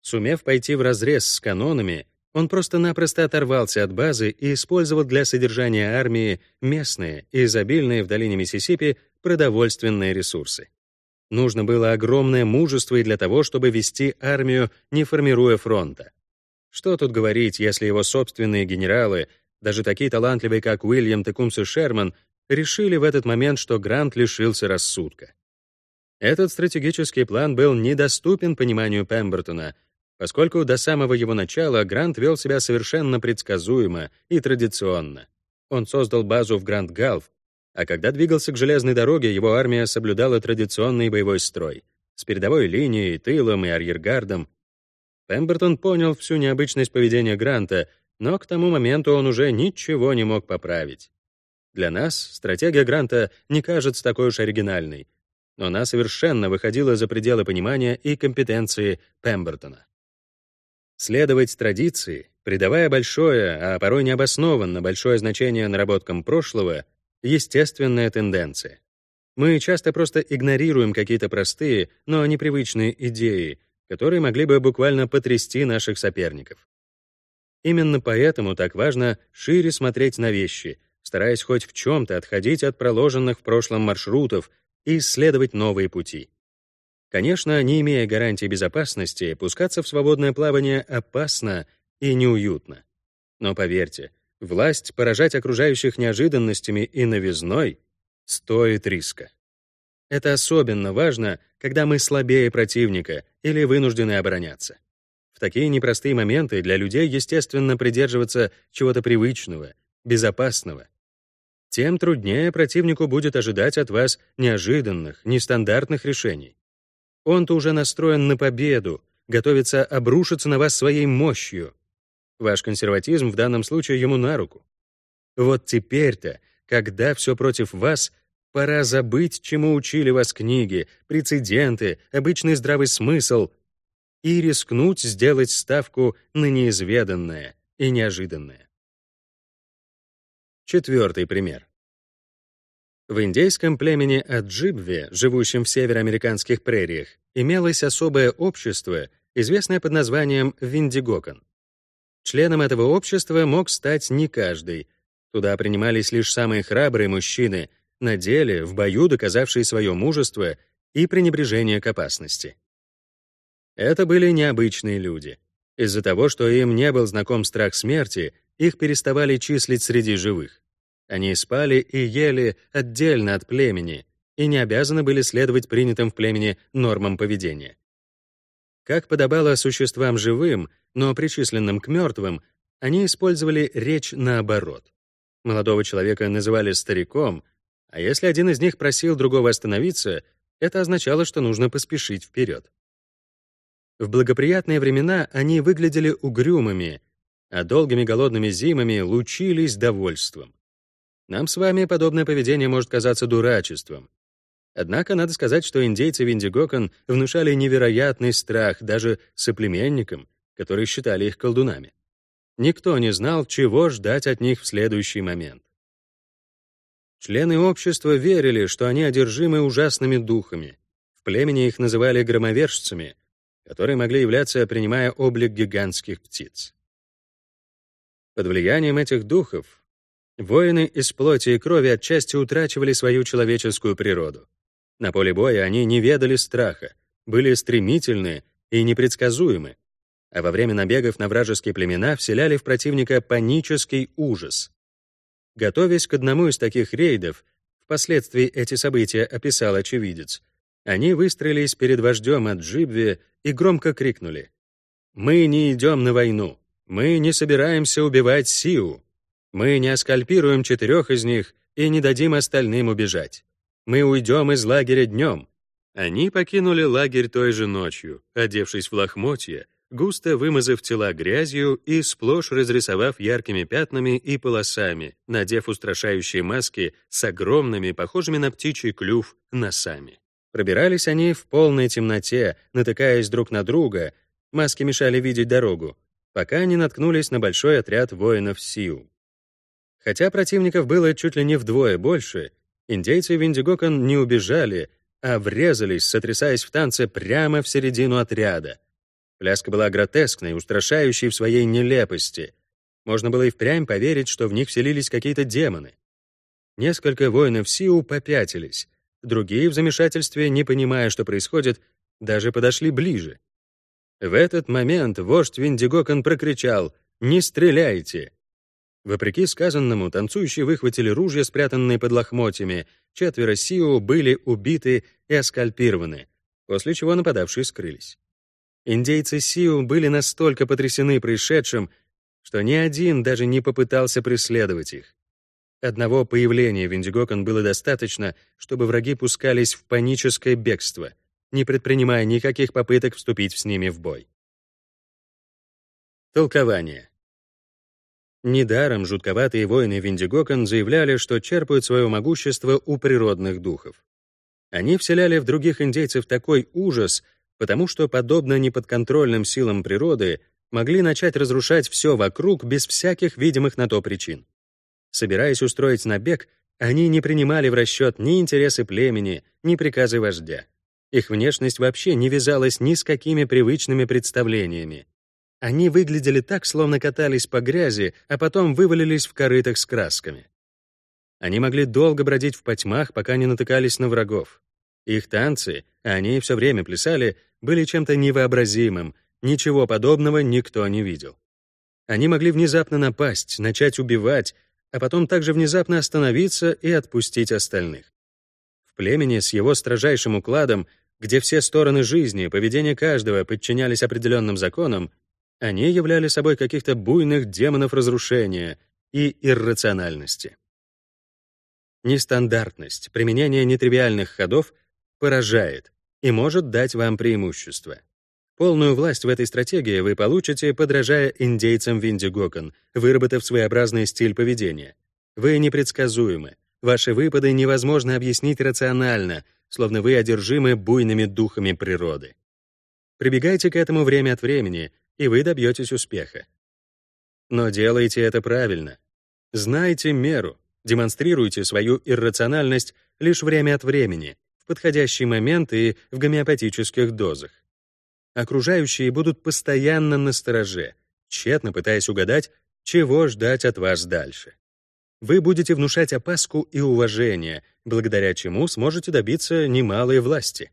Сумев пойти вразрез с канонами, он просто-напросто оторвался от базы и использовал для содержания армии местные и изобильные в долине Миссисипи продовольственные ресурсы. Нужно было огромное мужество и для того, чтобы вести армию, не формируя фронта. Что тут говорить, если его собственные генералы, Даже такие талантливые, как Уильям Текумсо Шерман, решили в этот момент, что Грант лишился рассудка. Этот стратегический план был недоступен пониманию Пембертона, поскольку до самого его начала Грант вел себя совершенно предсказуемо и традиционно. Он создал базу в Гранд-Галф, а когда двигался к железной дороге, его армия соблюдала традиционный боевой строй с передовой линией, тылом и арьергардом. Пембертон понял всю необычность поведения Гранта, но к тому моменту он уже ничего не мог поправить. Для нас стратегия Гранта не кажется такой уж оригинальной, но она совершенно выходила за пределы понимания и компетенции Пембертона. Следовать традиции, придавая большое, а порой необоснованно большое значение наработкам прошлого, естественная тенденция. Мы часто просто игнорируем какие-то простые, но непривычные идеи, которые могли бы буквально потрясти наших соперников. Именно поэтому так важно шире смотреть на вещи, стараясь хоть в чем-то отходить от проложенных в прошлом маршрутов и исследовать новые пути. Конечно, не имея гарантии безопасности, пускаться в свободное плавание опасно и неуютно. Но поверьте, власть поражать окружающих неожиданностями и новизной стоит риска. Это особенно важно, когда мы слабее противника или вынуждены обороняться. В такие непростые моменты для людей естественно придерживаться чего-то привычного, безопасного. Тем труднее противнику будет ожидать от вас неожиданных, нестандартных решений. Он-то уже настроен на победу, готовится обрушиться на вас своей мощью. Ваш консерватизм в данном случае ему на руку. Вот теперь-то, когда все против вас, пора забыть, чему учили вас книги, прецеденты, обычный здравый смысл, и рискнуть сделать ставку на неизведанное и неожиданное. Четвертый пример. В индейском племени Аджибве, живущем в североамериканских прериях, имелось особое общество, известное под названием Виндигокон. Членом этого общества мог стать не каждый. Туда принимались лишь самые храбрые мужчины, на деле, в бою доказавшие свое мужество и пренебрежение к опасности. Это были необычные люди. Из-за того, что им не был знаком страх смерти, их переставали числить среди живых. Они спали и ели отдельно от племени и не обязаны были следовать принятым в племени нормам поведения. Как подобало существам живым, но причисленным к мертвым, они использовали речь наоборот. Молодого человека называли стариком, а если один из них просил другого остановиться, это означало, что нужно поспешить вперед. В благоприятные времена они выглядели угрюмыми, а долгими голодными зимами лучились довольством. Нам с вами подобное поведение может казаться дурачеством. Однако надо сказать, что индейцы Виндигокон внушали невероятный страх даже соплеменникам, которые считали их колдунами. Никто не знал, чего ждать от них в следующий момент. Члены общества верили, что они одержимы ужасными духами. В племени их называли громовержцами, которые могли являться, принимая облик гигантских птиц. Под влиянием этих духов Воины из плоти и крови отчасти утрачивали свою человеческую природу. На поле боя они не ведали страха, были стремительны и непредсказуемы, а во время набегов на вражеские племена вселяли в противника панический ужас. Готовясь к одному из таких рейдов, впоследствии эти события описал очевидец, они выстроились перед вождем от Джибви и громко крикнули «Мы не идем на войну, мы не собираемся убивать Сиу, мы не оскальпируем четырех из них и не дадим остальным убежать. Мы уйдем из лагеря днем». Они покинули лагерь той же ночью, одевшись в лохмотья, густо вымазав тела грязью и сплошь разрисовав яркими пятнами и полосами, надев устрашающие маски с огромными, похожими на птичий клюв, носами. Пробирались они в полной темноте, натыкаясь друг на друга, маски мешали видеть дорогу, пока не наткнулись на большой отряд воинов Сиу. Хотя противников было чуть ли не вдвое больше, индейцы Виндигокон не убежали, а врезались, сотрясаясь в танце прямо в середину отряда. Пляска была гротескной, устрашающей в своей нелепости. Можно было и впрямь поверить, что в них вселились какие-то демоны. Несколько воинов Сиу попятились, другие в замешательстве, не понимая, что происходит, даже подошли ближе. В этот момент вождь Виндигокон прокричал «Не стреляйте!» Вопреки сказанному, танцующие выхватили ружья, спрятанные под лохмотьями, четверо Сиу были убиты и оскальпированы, после чего нападавшие скрылись. Индейцы Сиу были настолько потрясены происшедшим, что ни один даже не попытался преследовать их. Одного появления Виндигокон было достаточно, чтобы враги пускались в паническое бегство, не предпринимая никаких попыток вступить с ними в бой. Толкование. Недаром жутковатые воины Виндигокон заявляли, что черпают свое могущество у природных духов. Они вселяли в других индейцев такой ужас, потому что, подобно неподконтрольным силам природы, могли начать разрушать все вокруг без всяких видимых на то причин. Собираясь устроить набег, они не принимали в расчет ни интересы племени, ни приказы вождя. Их внешность вообще не вязалась ни с какими привычными представлениями. Они выглядели так, словно катались по грязи, а потом вывалились в корытах с красками. Они могли долго бродить в потьмах, пока не натыкались на врагов. Их танцы, а они все время плясали, были чем-то невообразимым, ничего подобного никто не видел. Они могли внезапно напасть, начать убивать, а потом также внезапно остановиться и отпустить остальных. В племени с его строжайшим укладом, где все стороны жизни, поведение каждого подчинялись определенным законам, они являли собой каких-то буйных демонов разрушения и иррациональности. Нестандартность, применение нетривиальных ходов поражает и может дать вам преимущество. Полную власть в этой стратегии вы получите, подражая индейцам Виндигокон, выработав своеобразный стиль поведения. Вы непредсказуемы. Ваши выпады невозможно объяснить рационально, словно вы одержимы буйными духами природы. Прибегайте к этому время от времени, и вы добьетесь успеха. Но делайте это правильно. Знайте меру, демонстрируйте свою иррациональность лишь время от времени, в подходящий момент и в гомеопатических дозах. Окружающие будут постоянно на стороже, тщетно пытаясь угадать, чего ждать от вас дальше. Вы будете внушать опаску и уважение, благодаря чему сможете добиться немалой власти.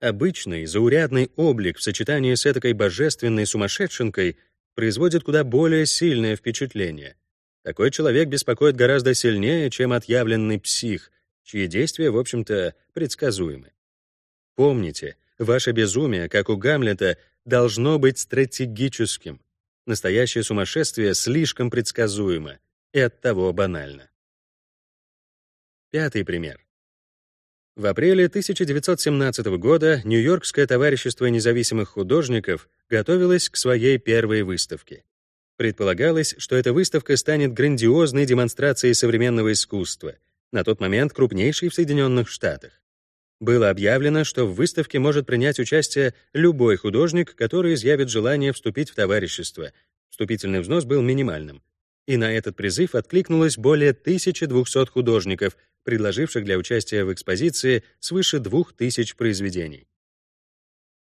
Обычный, заурядный облик в сочетании с этакой божественной сумасшедшенкой производит куда более сильное впечатление. Такой человек беспокоит гораздо сильнее, чем отъявленный псих, чьи действия, в общем-то, предсказуемы. Помните, Ваше безумие, как у Гамлета, должно быть стратегическим. Настоящее сумасшествие слишком предсказуемо и оттого банально. Пятый пример. В апреле 1917 года Нью-Йоркское товарищество независимых художников готовилось к своей первой выставке. Предполагалось, что эта выставка станет грандиозной демонстрацией современного искусства, на тот момент крупнейшей в Соединенных Штатах. Было объявлено, что в выставке может принять участие любой художник, который изъявит желание вступить в товарищество. Вступительный взнос был минимальным. И на этот призыв откликнулось более 1200 художников, предложивших для участия в экспозиции свыше 2000 произведений.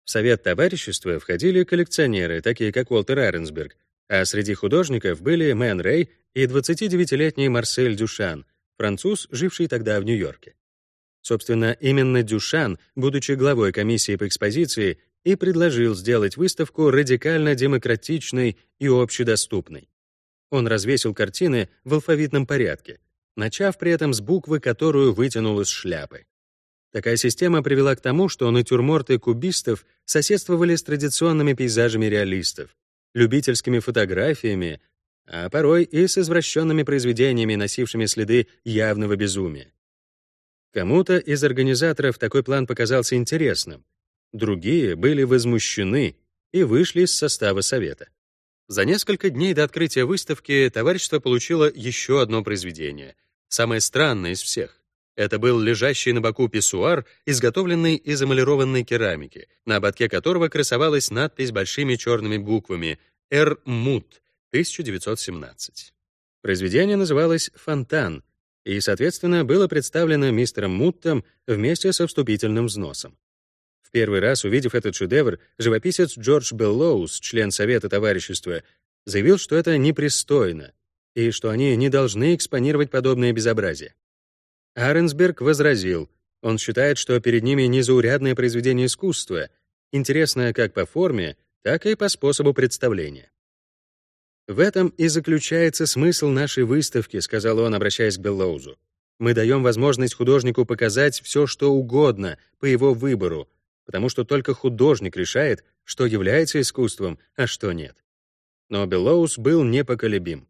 В совет товарищества входили коллекционеры, такие как Уолтер Аренсберг, а среди художников были Мэн Рэй и 29-летний Марсель Дюшан, француз, живший тогда в Нью-Йорке. Собственно, именно Дюшан, будучи главой комиссии по экспозиции, и предложил сделать выставку радикально демократичной и общедоступной. Он развесил картины в алфавитном порядке, начав при этом с буквы, которую вытянул из шляпы. Такая система привела к тому, что натюрморты кубистов соседствовали с традиционными пейзажами реалистов, любительскими фотографиями, а порой и с извращенными произведениями, носившими следы явного безумия. Кому-то из организаторов такой план показался интересным, другие были возмущены и вышли из состава совета. За несколько дней до открытия выставки товарищество получило еще одно произведение, самое странное из всех. Это был лежащий на боку писсуар, изготовленный из эмалированной керамики, на ободке которого красовалась надпись большими черными буквами «Р. Мутт, 1917». Произведение называлось «Фонтан», и, соответственно, было представлено мистером Муттом вместе со вступительным взносом. В первый раз, увидев этот шедевр, живописец Джордж Беллоус, член Совета товарищества, заявил, что это непристойно и что они не должны экспонировать подобное безобразие. Аренсберг возразил, он считает, что перед ними незаурядное произведение искусства, интересное как по форме, так и по способу представления. «В этом и заключается смысл нашей выставки», — сказал он, обращаясь к Беллоузу. «Мы даем возможность художнику показать все, что угодно, по его выбору, потому что только художник решает, что является искусством, а что нет». Но Беллоуз был непоколебим.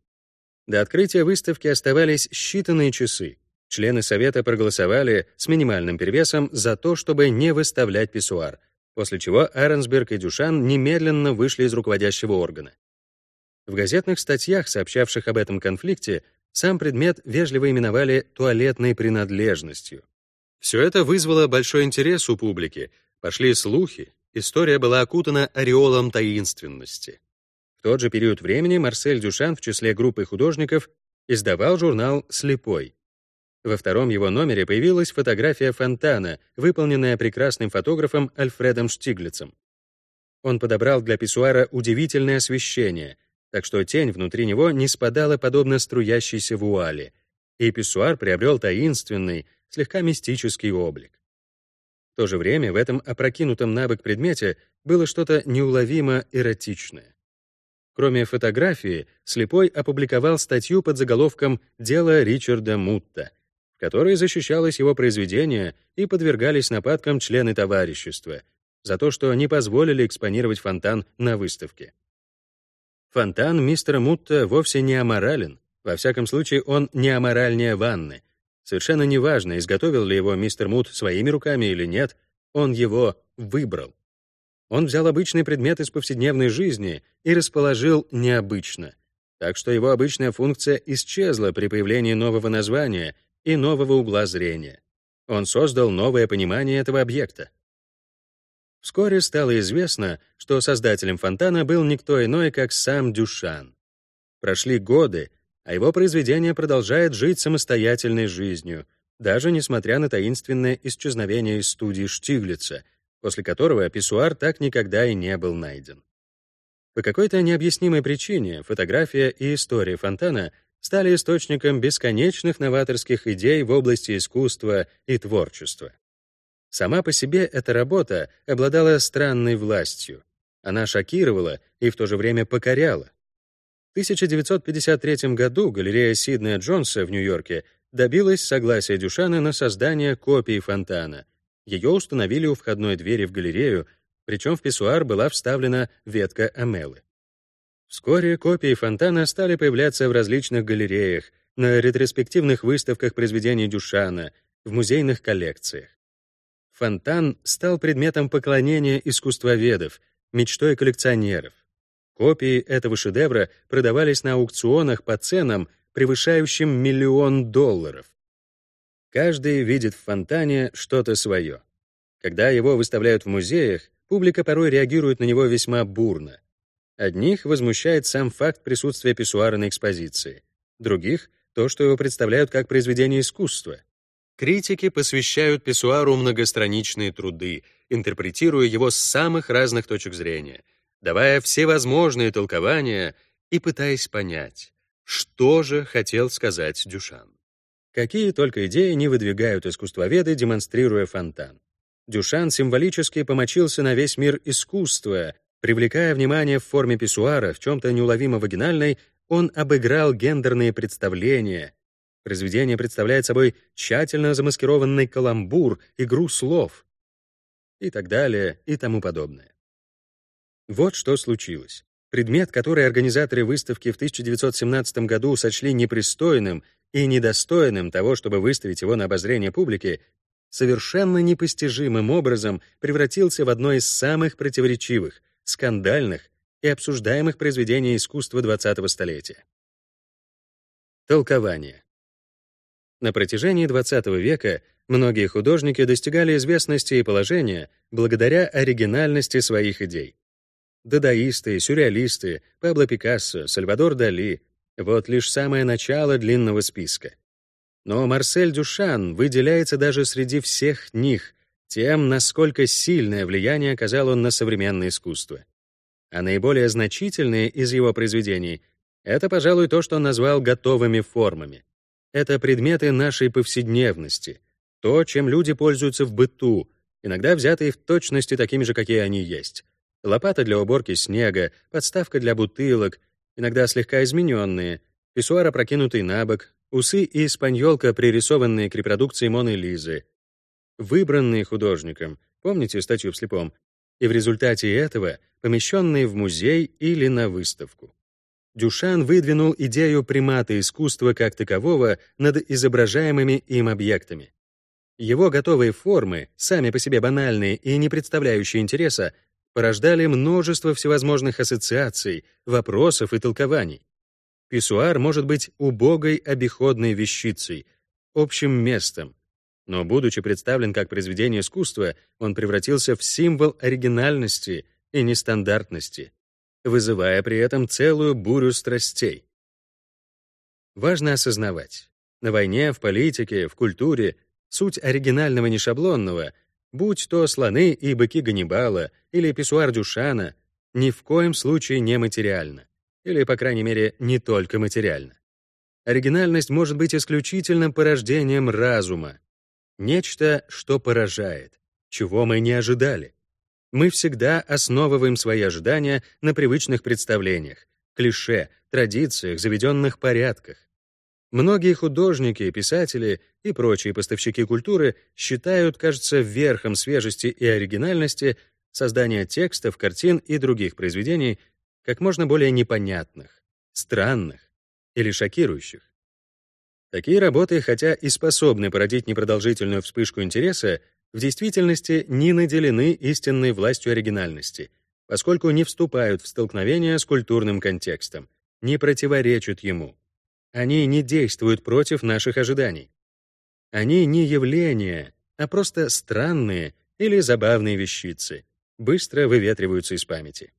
До открытия выставки оставались считанные часы. Члены совета проголосовали с минимальным перевесом за то, чтобы не выставлять писсуар, после чего Аренсберг и Дюшан немедленно вышли из руководящего органа. В газетных статьях, сообщавших об этом конфликте, сам предмет вежливо именовали туалетной принадлежностью. Все это вызвало большой интерес у публики, пошли слухи, история была окутана ореолом таинственности. В тот же период времени Марсель Дюшан в числе группы художников издавал журнал «Слепой». Во втором его номере появилась фотография фонтана, выполненная прекрасным фотографом Альфредом Штиглицем. Он подобрал для писсуара удивительное освещение — так что тень внутри него не спадала подобно струящейся вуали, и писсуар приобрел таинственный, слегка мистический облик. В то же время в этом опрокинутом на бок предмете было что-то неуловимо эротичное. Кроме фотографии, Слепой опубликовал статью под заголовком «Дело Ричарда Мутта», в которой защищалось его произведение и подвергались нападкам члены товарищества за то, что не позволили экспонировать фонтан на выставке. Фонтан мистера Мутта вовсе не аморален, во всяком случае он не аморальнее ванны. Совершенно неважно, изготовил ли его мистер Мут своими руками или нет, он его выбрал. Он взял обычный предмет из повседневной жизни и расположил необычно, так что его обычная функция исчезла при появлении нового названия и нового угла зрения. Он создал новое понимание этого объекта. Вскоре стало известно, что создателем фонтана был никто иной, как сам Дюшан. Прошли годы, а его произведение продолжает жить самостоятельной жизнью, даже несмотря на таинственное исчезновение из студии Штиглица, после которого писсуар так никогда и не был найден. По какой-то необъяснимой причине фотография и история фонтана стали источником бесконечных новаторских идей в области искусства и творчества. Сама по себе эта работа обладала странной властью. Она шокировала и в то же время покоряла. В 1953 году галерея Сиднея Джонса в Нью-Йорке добилась согласия Дюшана на создание копии фонтана. Ее установили у входной двери в галерею, причем в писсуар была вставлена ветка амелы. Вскоре копии фонтана стали появляться в различных галереях, на ретроспективных выставках произведений Дюшана, в музейных коллекциях. Фонтан стал предметом поклонения искусствоведов, мечтой коллекционеров. Копии этого шедевра продавались на аукционах по ценам, превышающим миллион долларов. Каждый видит в фонтане что-то свое. Когда его выставляют в музеях, публика порой реагирует на него весьма бурно. Одних возмущает сам факт присутствия писсуара на экспозиции, других — то, что его представляют как произведение искусства. Критики посвящают писсуару многостраничные труды, интерпретируя его с самых разных точек зрения, давая всевозможные толкования и пытаясь понять, что же хотел сказать Дюшан. Какие только идеи не выдвигают искусствоведы, демонстрируя фонтан. Дюшан символически помочился на весь мир искусства, привлекая внимание в форме писсуара, в чем-то неуловимо вагинальной, он обыграл гендерные представления, Произведение представляет собой тщательно замаскированный каламбур, игру слов и так далее и тому подобное. Вот что случилось. Предмет, который организаторы выставки в 1917 году сочли непристойным и недостойным того, чтобы выставить его на обозрение публики, совершенно непостижимым образом превратился в одно из самых противоречивых, скандальных и обсуждаемых произведений искусства XX столетия. Толкование. На протяжении XX века многие художники достигали известности и положения благодаря оригинальности своих идей. Дадаисты, сюрреалисты, Пабло Пикассо, Сальвадор Дали — вот лишь самое начало длинного списка. Но Марсель Дюшан выделяется даже среди всех них тем, насколько сильное влияние оказал он на современное искусство. А наиболее значительные из его произведений — это, пожалуй, то, что он назвал готовыми формами. Это предметы нашей повседневности, то, чем люди пользуются в быту, иногда взятые в точности такими же, какие они есть. Лопата для уборки снега, подставка для бутылок, иногда слегка измененные, писсуар опрокинутый на бок, усы и испаньолка, пририсованные к репродукции Моны Лизы, выбранные художником, помните статью в слепом, и в результате этого помещенные в музей или на выставку. Дюшан выдвинул идею примата искусства как такового над изображаемыми им объектами. Его готовые формы, сами по себе банальные и не представляющие интереса, порождали множество всевозможных ассоциаций, вопросов и толкований. Писсуар может быть убогой обиходной вещицей, общим местом, но, будучи представлен как произведение искусства, он превратился в символ оригинальности и нестандартности, вызывая при этом целую бурю страстей. Важно осознавать, на войне, в политике, в культуре суть оригинального нешаблонного, будь то слоны и быки Ганнибала или писсуар Дюшана, ни в коем случае не материальна, или, по крайней мере, не только материальна. Оригинальность может быть исключительно порождением разума, Нечто, что поражает, чего мы не ожидали. Мы всегда основываем свои ожидания на привычных представлениях, клише, традициях, заведенных порядках. Многие художники, писатели и прочие поставщики культуры считают, кажется, верхом свежести и оригинальности создание текстов, картин и других произведений как можно более непонятных, странных или шокирующих. Такие работы, хотя и способны породить непродолжительную вспышку интереса, в действительности не наделены истинной властью оригинальности, поскольку не вступают в столкновение с культурным контекстом, не противоречат ему. Они не действуют против наших ожиданий. Они не явления, а просто странные или забавные вещицы, быстро выветриваются из памяти.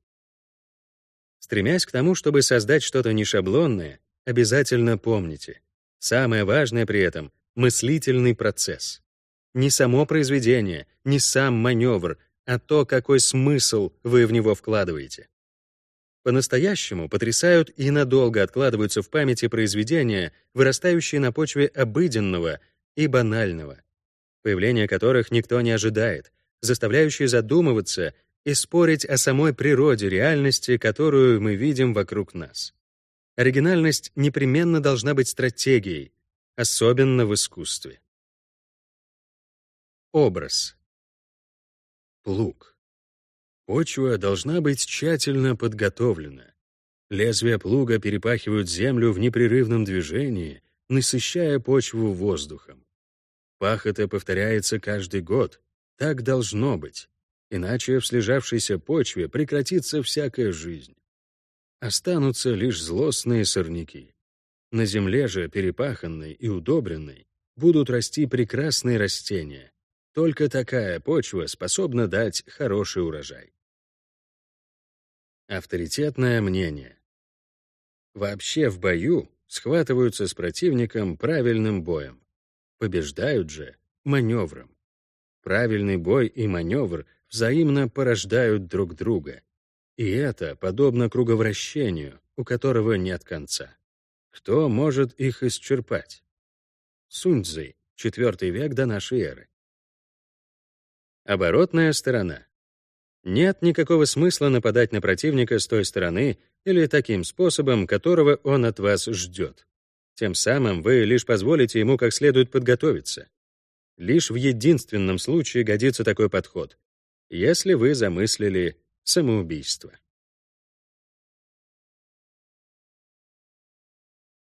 Стремясь к тому, чтобы создать что-то нешаблонное, обязательно помните — Самое важное при этом — мыслительный процесс. Не само произведение, не сам маневр, а то, какой смысл вы в него вкладываете. По-настоящему потрясают и надолго откладываются в памяти произведения, вырастающие на почве обыденного и банального, появление которых никто не ожидает, заставляющие задумываться и спорить о самой природе реальности, которую мы видим вокруг нас. Оригинальность непременно должна быть стратегией, особенно в искусстве. Образ. Плуг. Почва должна быть тщательно подготовлена. Лезвия плуга перепахивают землю в непрерывном движении, насыщая почву воздухом. Пахота повторяется каждый год. Так должно быть. Иначе в слежавшейся почве прекратится всякая жизнь. Останутся лишь злостные сорняки. На земле же, перепаханной и удобренной, будут расти прекрасные растения. Только такая почва способна дать хороший урожай. Авторитетное мнение. Вообще в бою схватываются с противником правильным боем. Побеждают же маневром. Правильный бой и маневр взаимно порождают друг друга. И это подобно круговращению, у которого нет конца. Кто может их исчерпать? Суньцзы, IV век до нашей эры. Оборотная сторона. Нет никакого смысла нападать на противника с той стороны или таким способом, которого он от вас ждет. Тем самым вы лишь позволите ему как следует подготовиться. Лишь в единственном случае годится такой подход, если вы замыслили самоубийство.